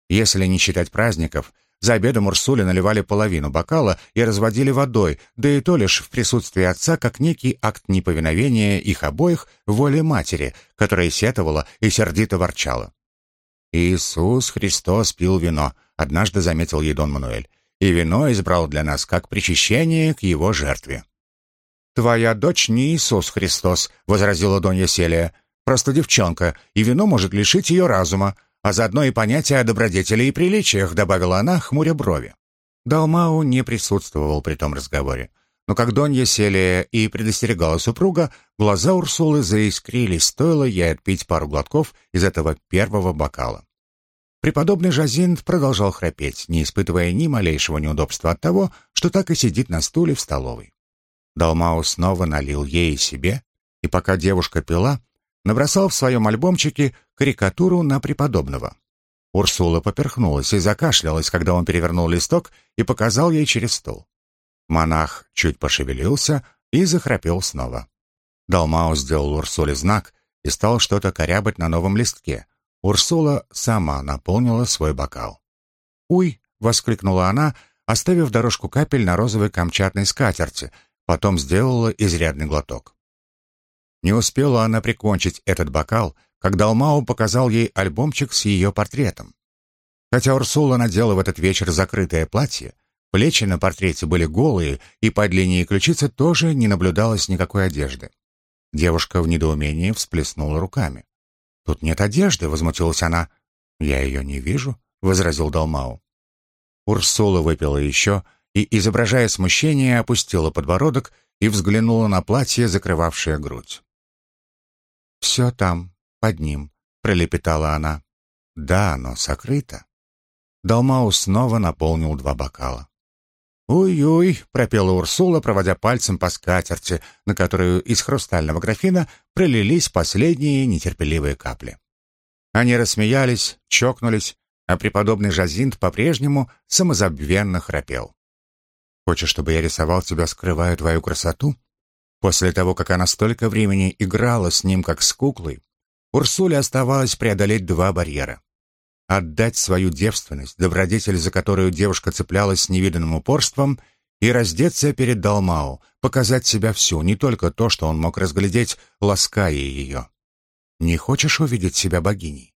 [SPEAKER 1] Если не считать праздников, за обедом Урсуле наливали половину бокала и разводили водой, да и то лишь в присутствии отца, как некий акт неповиновения их обоих воле матери, которая сетовала и сердито ворчала. «Иисус Христос пил вино», — однажды заметил ей Дон Мануэль, «и вино избрал для нас как причащение к его жертве». «Твоя дочь не Иисус Христос», — возразила Донья Селия, «просто девчонка, и вино может лишить ее разума, а заодно и понятие о добродетели и приличиях», — добавила она, хмуря брови. Далмау не присутствовал при том разговоре. Но как Донья Селия и предостерегала супруга, глаза Урсулы заискрились, стоило ей отпить пару глотков из этого первого бокала. Преподобный Жазинд продолжал храпеть, не испытывая ни малейшего неудобства от того, что так и сидит на стуле в столовой. Далмау снова налил ей и себе, и пока девушка пила, набросал в своем альбомчике карикатуру на преподобного. Урсула поперхнулась и закашлялась, когда он перевернул листок и показал ей через стол. Монах чуть пошевелился и захрапел снова. Далмао сделал Урсуле знак и стал что-то корябать на новом листке. Урсула сама наполнила свой бокал. «Уй!» — воскликнула она, оставив дорожку капель на розовой камчатной скатерти, потом сделала изрядный глоток. Не успела она прикончить этот бокал, когда Алмау показал ей альбомчик с ее портретом. Хотя Урсула надела в этот вечер закрытое платье, плечи на портрете были голые, и под линией ключицы тоже не наблюдалось никакой одежды. Девушка в недоумении всплеснула руками. «Тут нет одежды», — возмутилась она. «Я ее не вижу», — возразил Далмау. Урсула выпила еще и, изображая смущение, опустила подбородок и взглянула на платье, закрывавшее грудь. «Все там, под ним», — пролепетала она. «Да, но сокрыто». Далмау снова наполнил два бокала. «Уй-уй», — пропела Урсула, проводя пальцем по скатерти, на которую из хрустального графина пролились последние нетерпеливые капли. Они рассмеялись, чокнулись, а преподобный Жазинт по-прежнему самозабвенно храпел. «Хочешь, чтобы я рисовал тебя, скрывая твою красоту?» После того, как она столько времени играла с ним, как с куклой, Урсуле оставалось преодолеть два барьера. Отдать свою девственность, добродетель, за которую девушка цеплялась с невиданным упорством, и раздеться перед Далмау, показать себя всю, не только то, что он мог разглядеть, лаская ее. «Не хочешь увидеть себя богиней?»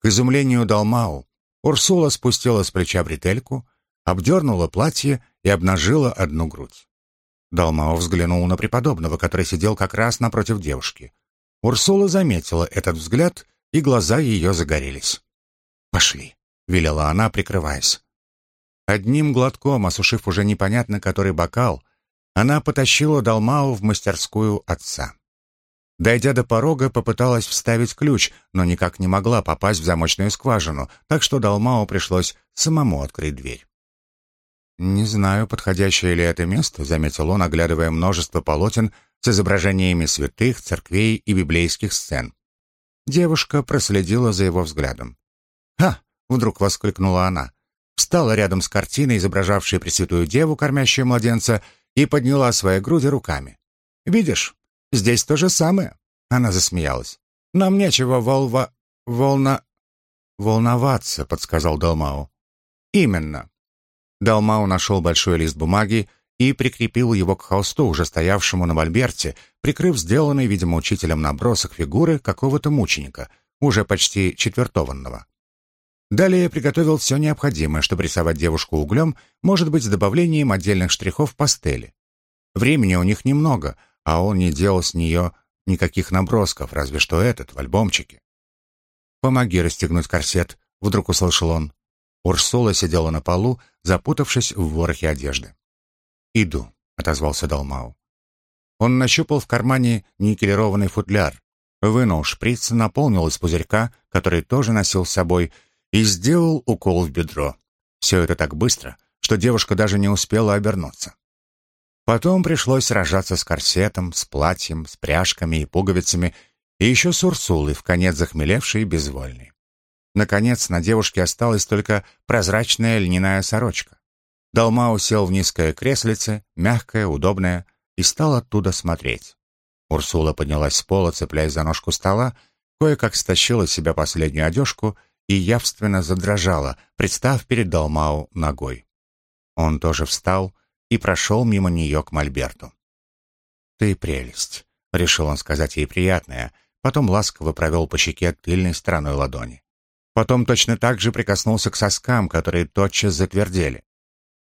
[SPEAKER 1] К изумлению Далмау, Урсула спустила с плеча бретельку, обдернула платье и обнажила одну грудь. Далмао взглянул на преподобного, который сидел как раз напротив девушки. Урсула заметила этот взгляд, и глаза ее загорелись. «Пошли», — велела она, прикрываясь. Одним глотком, осушив уже непонятно который бокал, она потащила Далмау в мастерскую отца. Дойдя до порога, попыталась вставить ключ, но никак не могла попасть в замочную скважину, так что Далмау пришлось самому открыть дверь. «Не знаю, подходящее ли это место», — заметил он, оглядывая множество полотен с изображениями святых, церквей и библейских сцен. Девушка проследила за его взглядом. «Ха!» — вдруг воскликнула она. Встала рядом с картиной, изображавшей Пресвятую Деву, кормящую младенца, и подняла свои груди руками. «Видишь, здесь то же самое». Она засмеялась. «Нам нечего волва... волна... волноваться», — подсказал Далмау. «Именно». Далмау нашел большой лист бумаги и прикрепил его к холсту, уже стоявшему на мольберте, прикрыв сделанный, видимо, учителем набросок фигуры какого-то мученика, уже почти четвертованного. Далее приготовил все необходимое, чтобы рисовать девушку углем, может быть, с добавлением отдельных штрихов пастели. Времени у них немного, а он не делал с нее никаких набросков, разве что этот, в альбомчике. «Помоги расстегнуть корсет», — вдруг услышал он. Урсула сидела на полу, запутавшись в ворохе одежды. «Иду», — отозвался Далмау. Он нащупал в кармане никелированный футляр, вынул шприц, наполнил из пузырька, который тоже носил с собой, и сделал укол в бедро. Все это так быстро, что девушка даже не успела обернуться. Потом пришлось сражаться с корсетом, с платьем, с пряжками и пуговицами, и еще с Урсулой, в конец захмелевшей и безвольной. Наконец, на девушке осталась только прозрачная льняная сорочка. Далмау сел в низкое креслице, мягкое, удобное, и стал оттуда смотреть. Урсула поднялась с пола, цепляясь за ножку стола, кое-как стащила с себя последнюю одежку и явственно задрожала, представ перед Далмау ногой. Он тоже встал и прошел мимо нее к Мольберту. «Ты прелесть», — решил он сказать ей приятное, потом ласково провел по щеке тыльной стороной ладони. Потом точно так же прикоснулся к соскам, которые тотчас затвердели.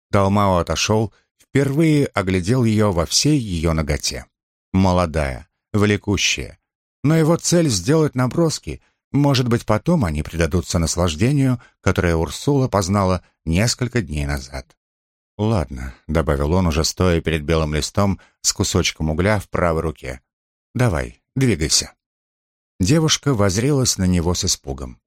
[SPEAKER 1] Далмао отошел, впервые оглядел ее во всей ее ноготе. Молодая, влекущая. Но его цель — сделать наброски, может быть, потом они предадутся наслаждению, которое Урсула познала несколько дней назад. «Ладно», — добавил он, уже стоя перед белым листом с кусочком угля в правой руке. «Давай, двигайся». Девушка возрилась на него с испугом.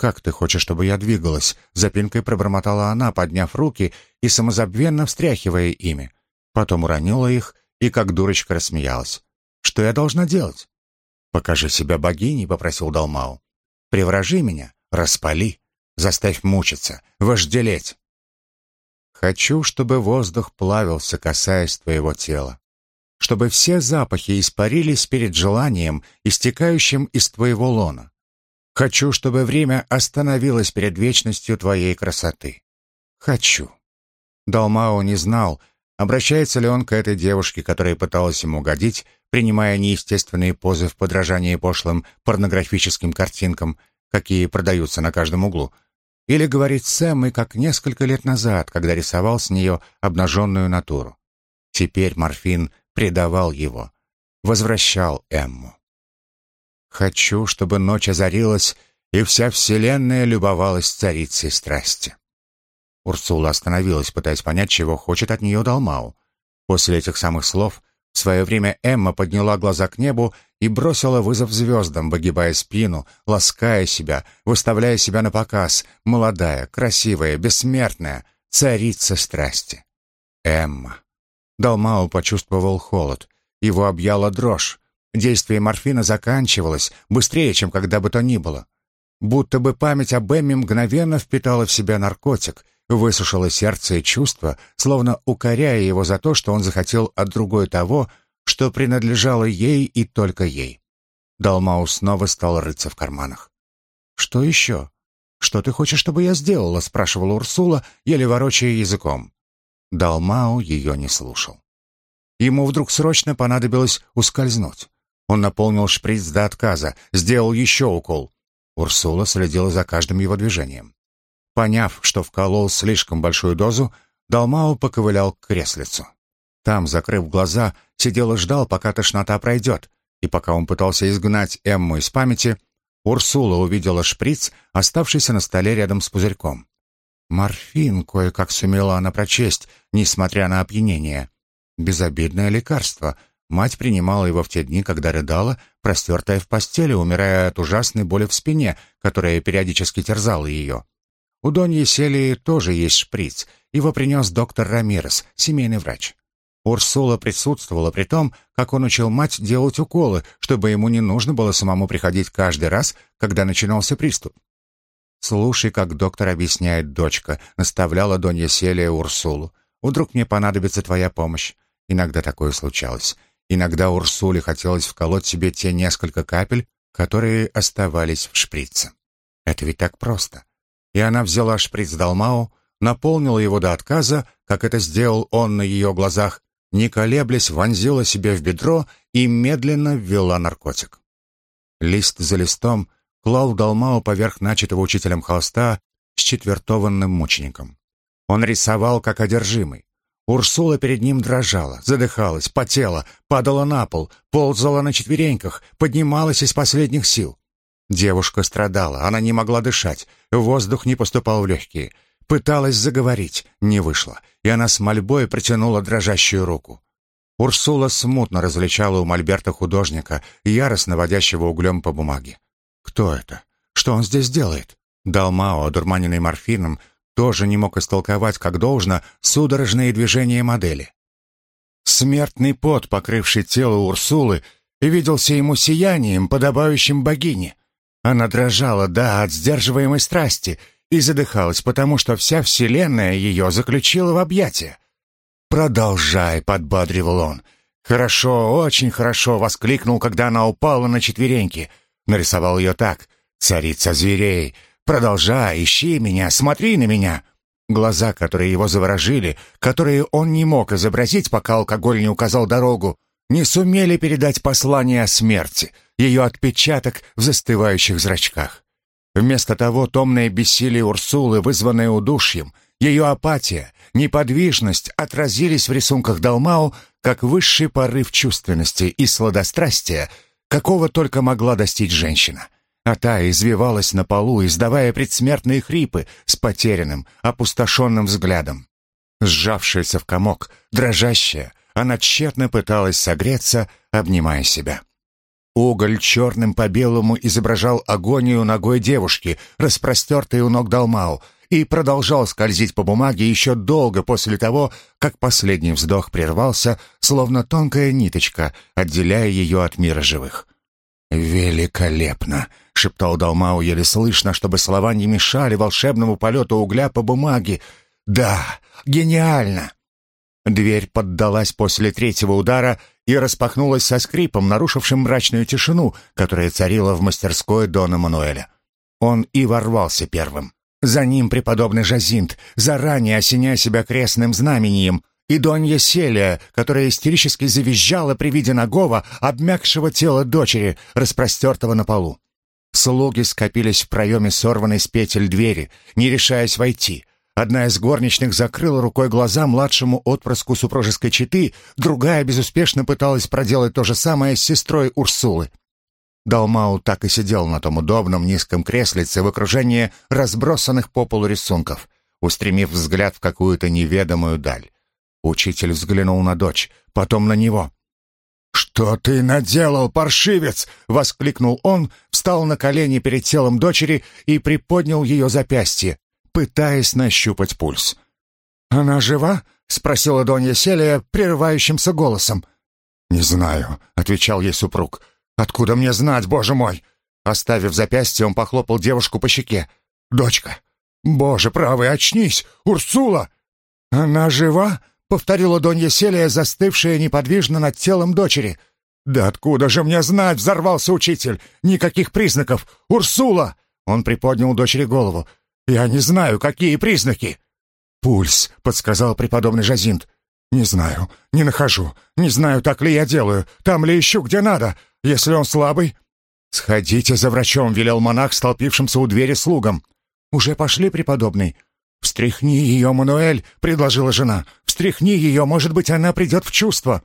[SPEAKER 1] «Как ты хочешь, чтобы я двигалась?» — запинкой пробормотала она, подняв руки и самозабвенно встряхивая ими. Потом уронила их и как дурочка рассмеялась. «Что я должна делать?» «Покажи себя богиней», — попросил Далмау. «Превражи меня, распали, заставь мучиться, вожделеть». «Хочу, чтобы воздух плавился, касаясь твоего тела, чтобы все запахи испарились перед желанием, истекающим из твоего лона. Хочу, чтобы время остановилось перед вечностью твоей красоты. Хочу». Далмао не знал, Обращается ли он к этой девушке, которая пыталась ему угодить, принимая неестественные позы в подражании пошлым порнографическим картинкам, какие продаются на каждом углу, или говорит с Эммой, как несколько лет назад, когда рисовал с нее обнаженную натуру. Теперь морфин предавал его, возвращал Эмму. «Хочу, чтобы ночь озарилась, и вся вселенная любовалась царицей страсти». Урсула остановилась, пытаясь понять, чего хочет от нее Далмау. После этих самых слов в свое время Эмма подняла глаза к небу и бросила вызов звездам, выгибая спину, лаская себя, выставляя себя на показ, молодая, красивая, бессмертная, царица страсти. Эмма. Далмау почувствовал холод. Его объяла дрожь. Действие морфина заканчивалось быстрее, чем когда бы то ни было. Будто бы память об Эмме мгновенно впитала в себя наркотик, высушило сердце и чувства, словно укоряя его за то, что он захотел от другой того, что принадлежало ей и только ей. Далмау снова стал рыться в карманах. «Что еще? Что ты хочешь, чтобы я сделала?» — спрашивала Урсула, еле ворочая языком. Далмау ее не слушал. Ему вдруг срочно понадобилось ускользнуть. Он наполнил шприц до отказа, сделал еще укол. Урсула следила за каждым его движением. Поняв, что вколол слишком большую дозу, Далмао поковылял к креслицу. Там, закрыв глаза, сидел и ждал, пока тошнота пройдет, и пока он пытался изгнать Эмму из памяти, Урсула увидела шприц, оставшийся на столе рядом с пузырьком. Морфин кое-как сумела она прочесть, несмотря на опьянение. Безобидное лекарство. Мать принимала его в те дни, когда рыдала, простертая в постели, умирая от ужасной боли в спине, которая периодически терзала ее. У Доньи Селии тоже есть шприц. Его принес доктор Рамирес, семейный врач. Урсула присутствовала при том, как он учил мать делать уколы, чтобы ему не нужно было самому приходить каждый раз, когда начинался приступ. «Слушай, как доктор объясняет дочка», — наставляла Донья Селия Урсулу. «Вдруг мне понадобится твоя помощь». Иногда такое случалось. Иногда Урсуле хотелось вколоть себе те несколько капель, которые оставались в шприце. Это ведь так просто. И она взяла шприц Далмау, наполнила его до отказа, как это сделал он на ее глазах, не колеблясь, вонзила себе в бедро и медленно ввела наркотик. Лист за листом клал Далмау поверх начатого учителем холста с четвертованным мучеником. Он рисовал как одержимый. Урсула перед ним дрожала, задыхалась, потела, падала на пол, ползала на четвереньках, поднималась из последних сил. Девушка страдала, она не могла дышать, воздух не поступал в легкие. Пыталась заговорить, не вышло, и она с мольбой протянула дрожащую руку. Урсула смутно различала у мольберта художника, яростно водящего углем по бумаге. «Кто это? Что он здесь делает?» Далмао, одурманенный морфином, тоже не мог истолковать, как должно, судорожные движения модели. Смертный пот, покрывший тело Урсулы, виделся ему сиянием, подобающим богине. Она дрожала, да, от сдерживаемой страсти, и задыхалась, потому что вся вселенная ее заключила в объятия. «Продолжай», — подбадривал он. «Хорошо, очень хорошо», — воскликнул, когда она упала на четвереньки. Нарисовал ее так. «Царица зверей, продолжай, ищи меня, смотри на меня». Глаза, которые его заворожили, которые он не мог изобразить, пока алкоголь не указал дорогу, не сумели передать послание о смерти, ее отпечаток в застывающих зрачках. Вместо того томное бессилие Урсулы, вызванное удушьем, ее апатия, неподвижность отразились в рисунках Далмау как высший порыв чувственности и сладострастия, какого только могла достичь женщина. А та извивалась на полу, издавая предсмертные хрипы с потерянным, опустошенным взглядом. Сжавшаяся в комок, дрожащая, она тщетно пыталась согреться, обнимая себя. Уголь черным по белому изображал агонию ногой девушки, распростертой у ног Далмау, и продолжал скользить по бумаге еще долго после того, как последний вздох прервался, словно тонкая ниточка, отделяя ее от мира живых. «Великолепно!» — шептал Далмау еле слышно, чтобы слова не мешали волшебному полету угля по бумаге. «Да, гениально!» Дверь поддалась после третьего удара и распахнулась со скрипом, нарушившим мрачную тишину, которая царила в мастерской Дона Мануэля. Он и ворвался первым. За ним преподобный Жазинт, заранее осеняя себя крестным знамением, и Донья Селия, которая истерически завизжала при виде нагого, обмякшего тела дочери, распростертого на полу. Слуги скопились в проеме сорванной с петель двери, не решаясь войти. Одна из горничных закрыла рукой глаза младшему отпрыску супружеской четы, другая безуспешно пыталась проделать то же самое с сестрой Урсулы. Далмау так и сидел на том удобном низком креслице в окружении разбросанных по полу рисунков, устремив взгляд в какую-то неведомую даль. Учитель взглянул на дочь, потом на него. «Что ты наделал, паршивец?» — воскликнул он, встал на колени перед телом дочери и приподнял ее запястье, пытаясь нащупать пульс. «Она жива?» — спросила Донья Селия прерывающимся голосом. «Не знаю», — отвечал ей супруг. «Откуда мне знать, боже мой?» Оставив запястье, он похлопал девушку по щеке. «Дочка! Боже правый, очнись! Урсула!» «Она жива?» — повторила Донья Селия, застывшая неподвижно над телом дочери. «Да откуда же мне знать?» — взорвался учитель. «Никаких признаков! Урсула!» Он приподнял дочери голову. «Я не знаю, какие признаки!» «Пульс», — подсказал преподобный Жазинт. «Не знаю, не нахожу. Не знаю, так ли я делаю, там ли ищу, где надо. Если он слабый...» «Сходите за врачом», — велел монах, столпившимся у двери слугам. «Уже пошли, преподобный?» «Встряхни ее, Мануэль», — предложила жена. «Встряхни ее, может быть, она придет в чувство».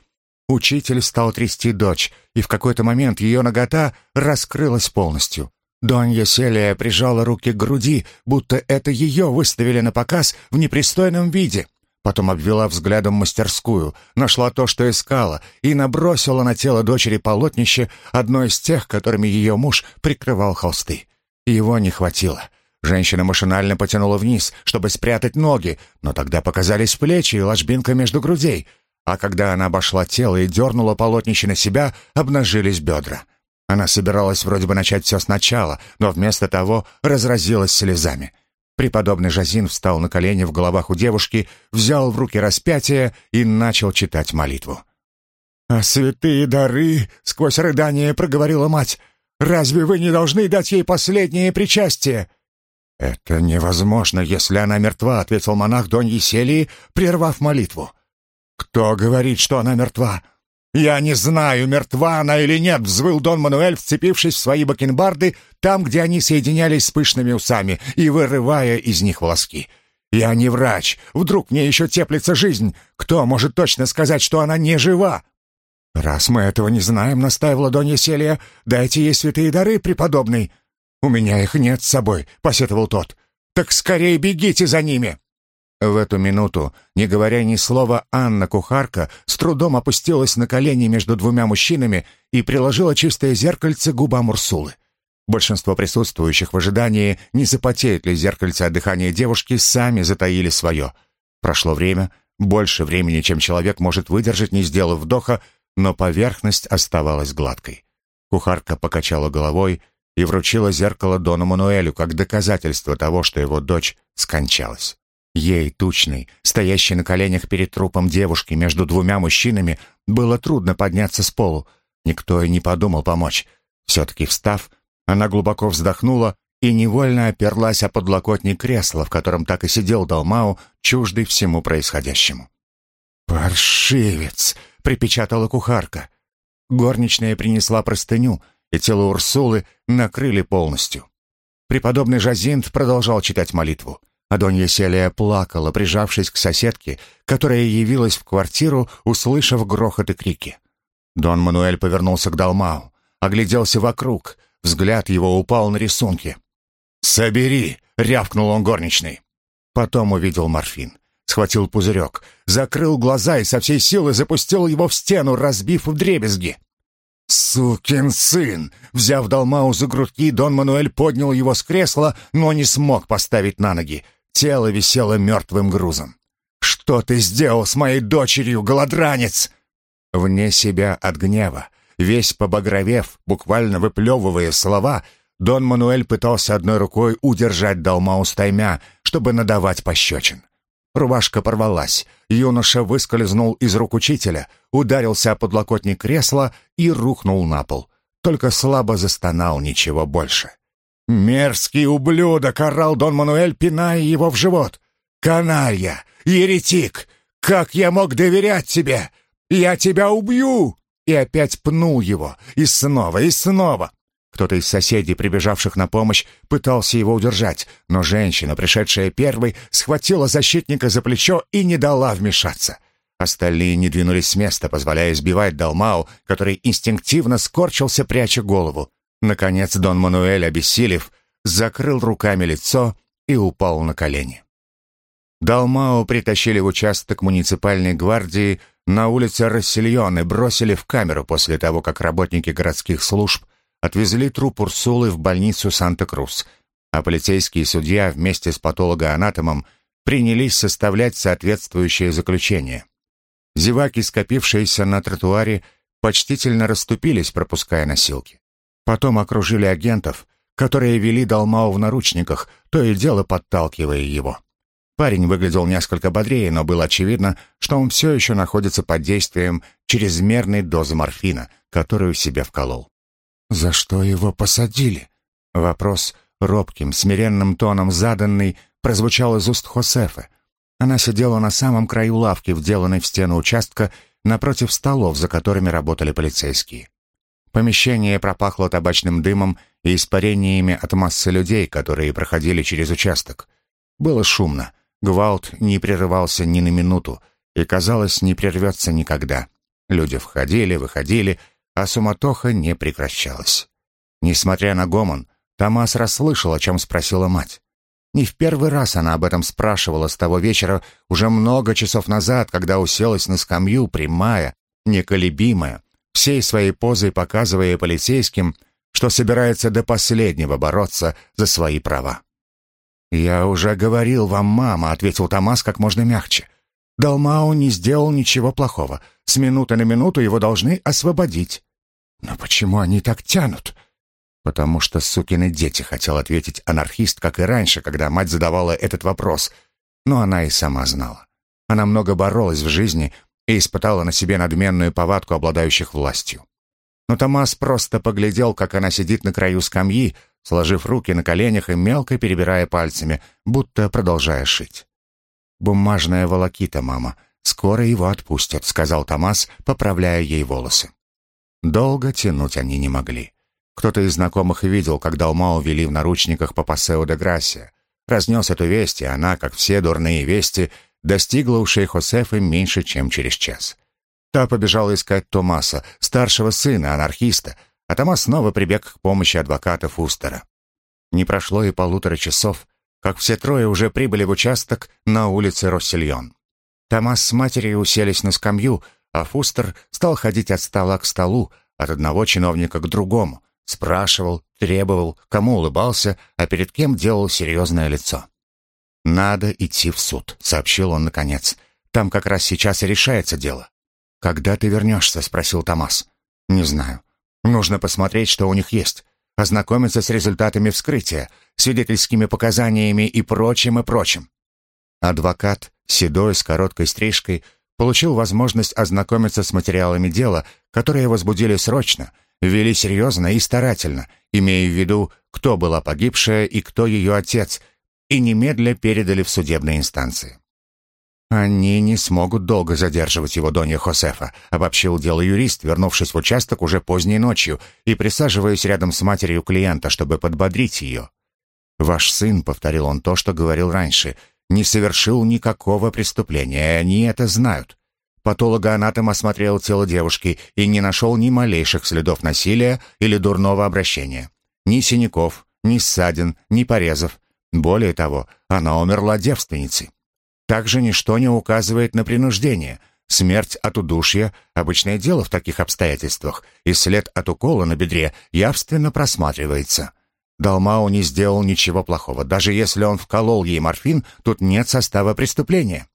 [SPEAKER 1] Учитель стал трясти дочь, и в какой-то момент ее нагота раскрылась полностью. Донья Селия прижала руки к груди, будто это ее выставили на показ в непристойном виде. Потом обвела взглядом мастерскую, нашла то, что искала, и набросила на тело дочери полотнище, одно из тех, которыми ее муж прикрывал холсты. Его не хватило. Женщина машинально потянула вниз, чтобы спрятать ноги, но тогда показались плечи и ложбинка между грудей. А когда она обошла тело и дернула полотнище на себя, обнажились бедра. Она собиралась вроде бы начать все сначала, но вместо того разразилась слезами. Преподобный Жазин встал на колени в головах у девушки, взял в руки распятие и начал читать молитву. «А святые дары!» — сквозь рыдание проговорила мать. Разве вы не должны дать ей последнее причастие?» «Это невозможно, если она мертва», — ответил монах Донь Еселии, прервав молитву. «Кто говорит, что она мертва?» «Я не знаю, мертва она или нет», — взвыл Дон Мануэль, вцепившись в свои бакенбарды там, где они соединялись с пышными усами и вырывая из них волоски. «Я не врач. Вдруг мне еще теплится жизнь. Кто может точно сказать, что она не жива?» «Раз мы этого не знаем», — настаивала Донья Селия, — «дайте ей святые дары, преподобный». «У меня их нет с собой», — посетовал тот. «Так скорее бегите за ними!» В эту минуту, не говоря ни слова, Анна-кухарка с трудом опустилась на колени между двумя мужчинами и приложила чистое зеркальце губам Урсулы. Большинство присутствующих в ожидании, не запотеет ли зеркальце от дыхания девушки, сами затаили свое. Прошло время, больше времени, чем человек может выдержать, не сделав вдоха, но поверхность оставалась гладкой. Кухарка покачала головой и вручила зеркало Дону Мануэлю как доказательство того, что его дочь скончалась. Ей, тучной, стоящей на коленях перед трупом девушки между двумя мужчинами, было трудно подняться с полу. Никто и не подумал помочь. Все-таки встав, она глубоко вздохнула и невольно оперлась о подлокотник кресла, в котором так и сидел Далмау, чуждый всему происходящему. «Паршивец!» — припечатала кухарка. Горничная принесла простыню — и тело Урсулы накрыли полностью. Преподобный Жазинт продолжал читать молитву. Адонья Селия плакала, прижавшись к соседке, которая явилась в квартиру, услышав грохот и крики. Дон Мануэль повернулся к Далмау, огляделся вокруг, взгляд его упал на рисунки. «Собери!» — рявкнул он горничной. Потом увидел морфин, схватил пузырек, закрыл глаза и со всей силы запустил его в стену, разбив в дребезги. «Сукин сын!» Взяв Далмау за грудки, Дон Мануэль поднял его с кресла, но не смог поставить на ноги. Тело висело мертвым грузом. «Что ты сделал с моей дочерью, голодранец?» Вне себя от гнева, весь побагровев, буквально выплевывая слова, Дон Мануэль пытался одной рукой удержать Далмау стаймя, чтобы надавать пощечин. Рубашка порвалась. Юноша выскользнул из рук учителя, ударился о подлокотник кресла и рухнул на пол. Только слабо застонал, ничего больше. «Мерзкий ублюдок!» — орал Дон Мануэль, пиная его в живот. «Каналья! Еретик! Как я мог доверять тебе? Я тебя убью!» И опять пнул его, и снова, и снова. Кто-то из соседей, прибежавших на помощь, пытался его удержать, но женщина, пришедшая первой, схватила защитника за плечо и не дала вмешаться. Остальные не двинулись с места, позволяя сбивать Далмау, который инстинктивно скорчился, пряча голову. Наконец Дон Мануэль, обессилев, закрыл руками лицо и упал на колени. Далмао притащили в участок муниципальной гвардии на улице Рассельон и бросили в камеру после того, как работники городских служб отвезли труп Урсулы в больницу Санта-Крус, а полицейский судья вместе с патологоанатомом принялись составлять соответствующее заключение. Зеваки, скопившиеся на тротуаре, почтительно расступились, пропуская носилки. Потом окружили агентов, которые вели Далмау в наручниках, то и дело подталкивая его. Парень выглядел несколько бодрее, но было очевидно, что он все еще находится под действием чрезмерной дозы морфина, которую себе вколол. «За что его посадили?» Вопрос, робким, смиренным тоном заданный, прозвучал из уст Хосефа. Она сидела на самом краю лавки, вделанной в стену участка, напротив столов, за которыми работали полицейские. Помещение пропахло табачным дымом и испарениями от массы людей, которые проходили через участок. Было шумно. Гвалт не прерывался ни на минуту и, казалось, не прервется никогда. Люди входили, выходили, а суматоха не прекращалась. Несмотря на гомон, Томас расслышал, о чем спросила мать. Не в первый раз она об этом спрашивала с того вечера, уже много часов назад, когда уселась на скамью, прямая, неколебимая, всей своей позой показывая полицейским, что собирается до последнего бороться за свои права. «Я уже говорил вам, мама», — ответил Томас как можно мягче. «Далмау не сделал ничего плохого. С минуты на минуту его должны освободить». «Но почему они так тянут?» «Потому что сукины дети», — хотел ответить анархист, как и раньше, когда мать задавала этот вопрос. Но она и сама знала. Она много боролась в жизни и испытала на себе надменную повадку обладающих властью. но Томас просто поглядел, как она сидит на краю скамьи, сложив руки на коленях и мелко перебирая пальцами, будто продолжая шить. «Бумажная волокита, мама. Скоро его отпустят», — сказал Томас, поправляя ей волосы. Долго тянуть они не могли. Кто-то из знакомых видел, когда Ума увели в наручниках по Пасео де Грасия. Разнес эту весть, и она, как все дурные вести, достигла ушей Хосефы меньше, чем через час. Та побежала искать Томаса, старшего сына, анархиста, а Томас снова прибег к помощи адвоката Фустера. Не прошло и полутора часов, как все трое уже прибыли в участок на улице Россельон. Томас с матерью уселись на скамью, а Фустер стал ходить от стола к столу, от одного чиновника к другому, спрашивал, требовал, кому улыбался, а перед кем делал серьезное лицо. «Надо идти в суд», — сообщил он наконец. «Там как раз сейчас и решается дело». «Когда ты вернешься?» — спросил Томас. «Не знаю. Нужно посмотреть, что у них есть. Ознакомиться с результатами вскрытия, свидетельскими показаниями и прочим, и прочим». Адвокат, седой, с короткой стрижкой, получил возможность ознакомиться с материалами дела, которые возбудили срочно, вели серьезно и старательно, имея в виду, кто была погибшая и кто ее отец, и немедля передали в судебные инстанции. «Они не смогут долго задерживать его, Донья Хосефа», — обобщил дело юрист, вернувшись в участок уже поздней ночью и присаживаясь рядом с матерью клиента, чтобы подбодрить ее. «Ваш сын», — повторил он то, что говорил раньше, — «не совершил никакого преступления, они это знают. Патологоанатом осмотрел тело девушки и не нашел ни малейших следов насилия или дурного обращения. Ни синяков, ни ссадин, ни порезов. Более того, она умерла девственницей. Также ничто не указывает на принуждение. Смерть от удушья – обычное дело в таких обстоятельствах, и след от укола на бедре явственно просматривается. Далмау не сделал ничего плохого. Даже если он вколол ей морфин, тут нет состава преступления.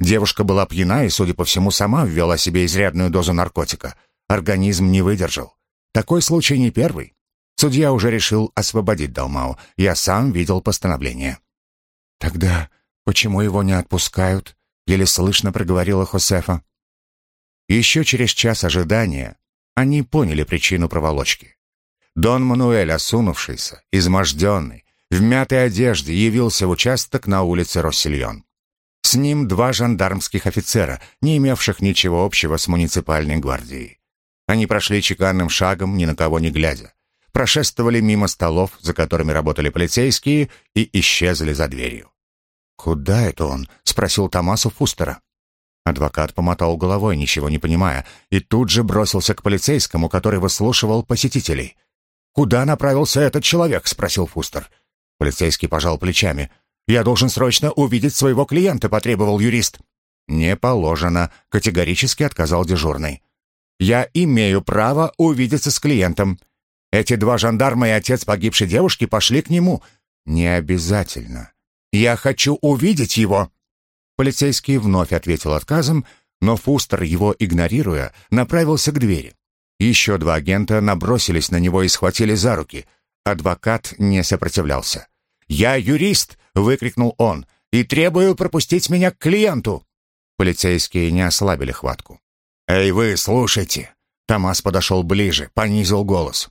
[SPEAKER 1] Девушка была пьяна и, судя по всему, сама ввела себе изрядную дозу наркотика. Организм не выдержал. Такой случай не первый. Судья уже решил освободить Далмау. Я сам видел постановление. «Тогда почему его не отпускают?» — еле слышно проговорила Хосефа. Еще через час ожидания они поняли причину проволочки. Дон Мануэль, осунувшийся, изможденный, в мятой одежде, явился в участок на улице Россельон. С ним два жандармских офицера, не имевших ничего общего с муниципальной гвардией. Они прошли чеканным шагом, ни на кого не глядя. Прошествовали мимо столов, за которыми работали полицейские, и исчезли за дверью. «Куда это он?» — спросил Томасу Фустера. Адвокат помотал головой, ничего не понимая, и тут же бросился к полицейскому, который выслушивал посетителей. «Куда направился этот человек?» — спросил Фустер. Полицейский пожал плечами — «Я должен срочно увидеть своего клиента», — потребовал юрист. «Не положено», — категорически отказал дежурный. «Я имею право увидеться с клиентом. Эти два жандарма и отец погибшей девушки пошли к нему. Не обязательно. Я хочу увидеть его». Полицейский вновь ответил отказом, но Фустер, его игнорируя, направился к двери. Еще два агента набросились на него и схватили за руки. Адвокат не сопротивлялся. «Я юрист!» — выкрикнул он. «И требую пропустить меня к клиенту!» Полицейские не ослабили хватку. «Эй, вы, слушайте!» Томас подошел ближе, понизил голос.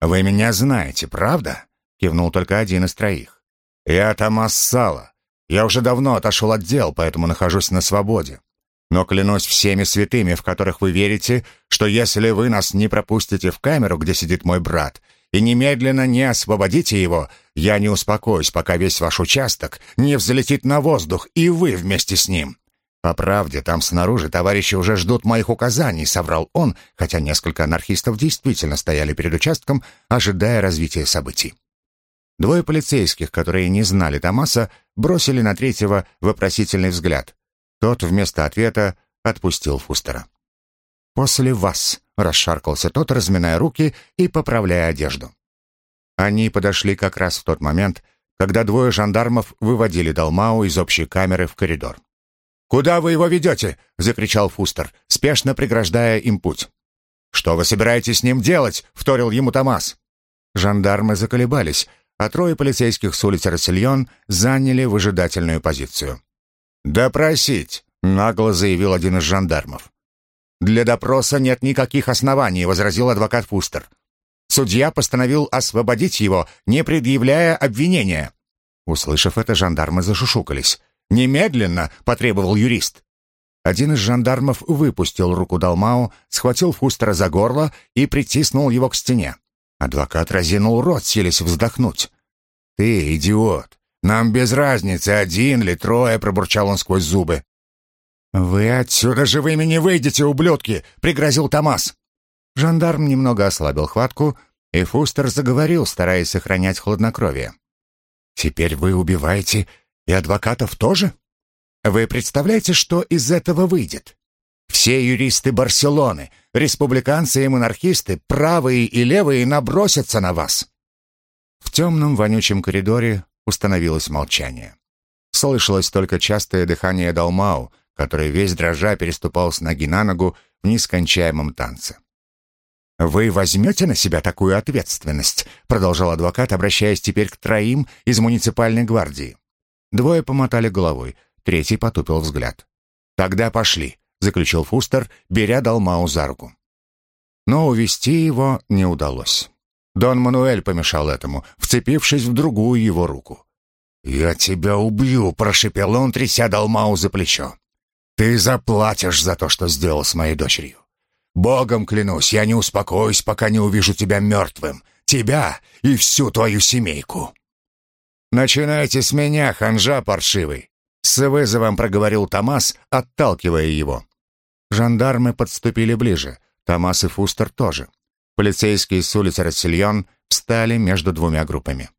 [SPEAKER 1] «Вы меня знаете, правда?» — кивнул только один из троих. «Я Томас Сала. Я уже давно отошел от дел, поэтому нахожусь на свободе. Но клянусь всеми святыми, в которых вы верите, что если вы нас не пропустите в камеру, где сидит мой брат, и немедленно не освободите его, я не успокоюсь, пока весь ваш участок не взлетит на воздух, и вы вместе с ним. По правде, там снаружи товарищи уже ждут моих указаний, соврал он, хотя несколько анархистов действительно стояли перед участком, ожидая развития событий. Двое полицейских, которые не знали Томаса, бросили на третьего вопросительный взгляд. Тот вместо ответа отпустил Фустера. «После вас», — расшаркался тот, разминая руки и поправляя одежду. Они подошли как раз в тот момент, когда двое жандармов выводили Далмау из общей камеры в коридор. «Куда вы его ведете?» — закричал Фустер, спешно преграждая им путь. «Что вы собираетесь с ним делать?» — вторил ему Томас. Жандармы заколебались, а трое полицейских с улицы Рассельон заняли выжидательную позицию. «Допросить!» — нагло заявил один из жандармов. «Для допроса нет никаких оснований», — возразил адвокат Фустер. Судья постановил освободить его, не предъявляя обвинения. Услышав это, жандармы зашушукались. «Немедленно!» — потребовал юрист. Один из жандармов выпустил руку Далмау, схватил Фустера за горло и притиснул его к стене. Адвокат разинул рот, селись вздохнуть. «Ты идиот! Нам без разницы, один ли, трое!» — пробурчал он сквозь зубы. «Вы отсюда живыми не выйдете, ублюдки!» — пригрозил Томас. Жандарм немного ослабил хватку, и Фустер заговорил, стараясь сохранять хладнокровие. «Теперь вы убиваете и адвокатов тоже? Вы представляете, что из этого выйдет? Все юристы Барселоны, республиканцы и монархисты, правые и левые, набросятся на вас». В темном вонючем коридоре установилось молчание. Слышалось только частое дыхание Далмау, который весь дрожа переступал с ноги на ногу в нескончаемом танце. «Вы возьмете на себя такую ответственность?» продолжал адвокат, обращаясь теперь к троим из муниципальной гвардии. Двое помотали головой, третий потупил взгляд. «Тогда пошли», — заключил Фустер, беря Далмау за руку. Но увести его не удалось. Дон Мануэль помешал этому, вцепившись в другую его руку. «Я тебя убью!» — прошипел он, тряся Далмау за плечо. «Ты заплатишь за то, что сделал с моей дочерью. Богом клянусь, я не успокоюсь, пока не увижу тебя мертвым. Тебя и всю твою семейку. «Начинайте с меня, ханжа паршивый!» С вызовом проговорил Томас, отталкивая его. Жандармы подступили ближе. Томас и Фустер тоже. Полицейские с улицы Рассельон встали между двумя группами.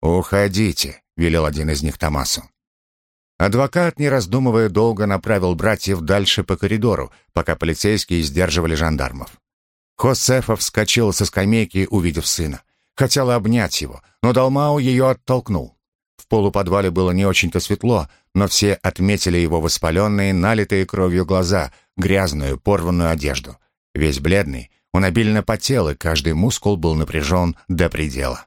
[SPEAKER 1] «Уходите», — велел один из них Томасу. Адвокат, не раздумывая долго, направил братьев дальше по коридору, пока полицейские сдерживали жандармов. Хосефа вскочил со скамейки, увидев сына. Хотела обнять его, но Далмау ее оттолкнул. В полуподвале было не очень-то светло, но все отметили его воспаленные, налитые кровью глаза, грязную, порванную одежду. Весь бледный, он обильно потел, и каждый мускул был напряжен до предела.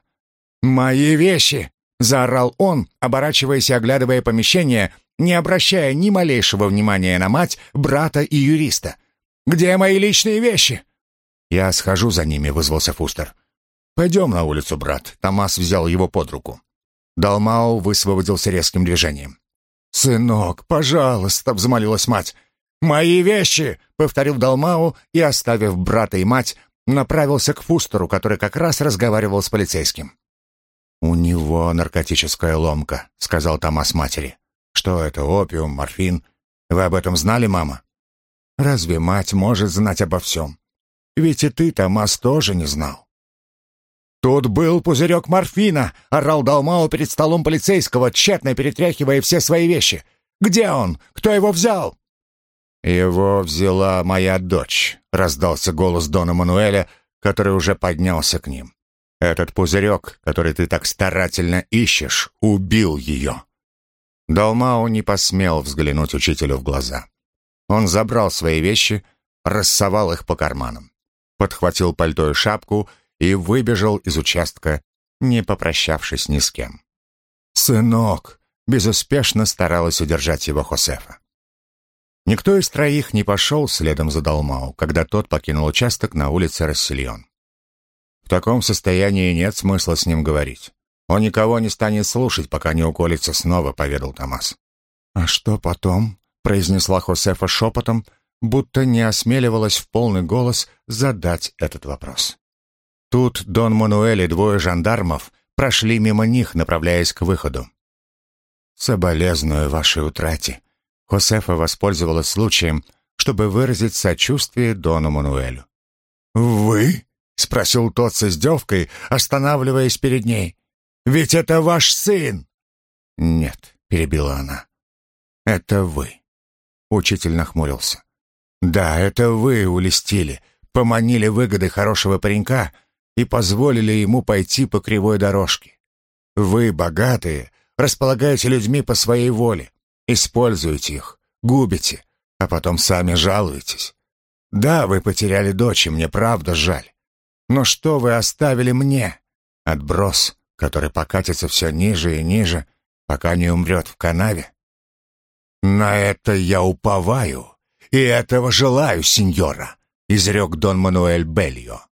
[SPEAKER 1] «Мои вещи!» Заорал он, оборачиваясь и оглядывая помещение, не обращая ни малейшего внимания на мать, брата и юриста. «Где мои личные вещи?» «Я схожу за ними», — вызвался Фустер. «Пойдем на улицу, брат». Томас взял его под руку. Далмау высвободился резким движением. «Сынок, пожалуйста», — взмолилась мать. «Мои вещи!» — повторил Далмау и, оставив брата и мать, направился к Фустеру, который как раз разговаривал с полицейским. «У него наркотическая ломка», — сказал Томас матери. «Что это, опиум, морфин? Вы об этом знали, мама?» «Разве мать может знать обо всем? Ведь и ты, Томас, тоже не знал». «Тут был пузырек морфина!» — орал Далмао перед столом полицейского, тщетно перетряхивая все свои вещи. «Где он? Кто его взял?» «Его взяла моя дочь», — раздался голос Дона Мануэля, который уже поднялся к ним. Этот пузырек, который ты так старательно ищешь, убил ее». Далмао не посмел взглянуть учителю в глаза. Он забрал свои вещи, рассовал их по карманам, подхватил пальто и шапку и выбежал из участка, не попрощавшись ни с кем. «Сынок!» — безуспешно старалась удержать его Хосефа. Никто из троих не пошел следом за Далмау, когда тот покинул участок на улице Рассельон. В таком состоянии нет смысла с ним говорить. Он никого не станет слушать, пока не уколется снова, поведал Томас. А что потом? произнесла Хосефа шепотом, будто не осмеливалась в полный голос задать этот вопрос. Тут Дон Мануэль и двое жандармов прошли мимо них, направляясь к выходу. «Соболезную вашей утрате». Хосефа воспользовалась случаем, чтобы выразить сочувствие Дону Мануэлю. «Вы?» — спросил тот с издевкой, останавливаясь перед ней. «Ведь это ваш сын!» «Нет», — перебила она. «Это вы». Учитель нахмурился. «Да, это вы улестили, поманили выгоды хорошего паренька и позволили ему пойти по кривой дорожке. Вы, богатые, располагаете людьми по своей воле, используете их, губите, а потом сами жалуетесь. Да, вы потеряли дочь, и мне правда жаль. Но что вы оставили мне? Отброс, который покатится все ниже и ниже, пока не умрет в канаве. На это я уповаю и этого желаю, сеньора», — изрек Дон Мануэль Бельо.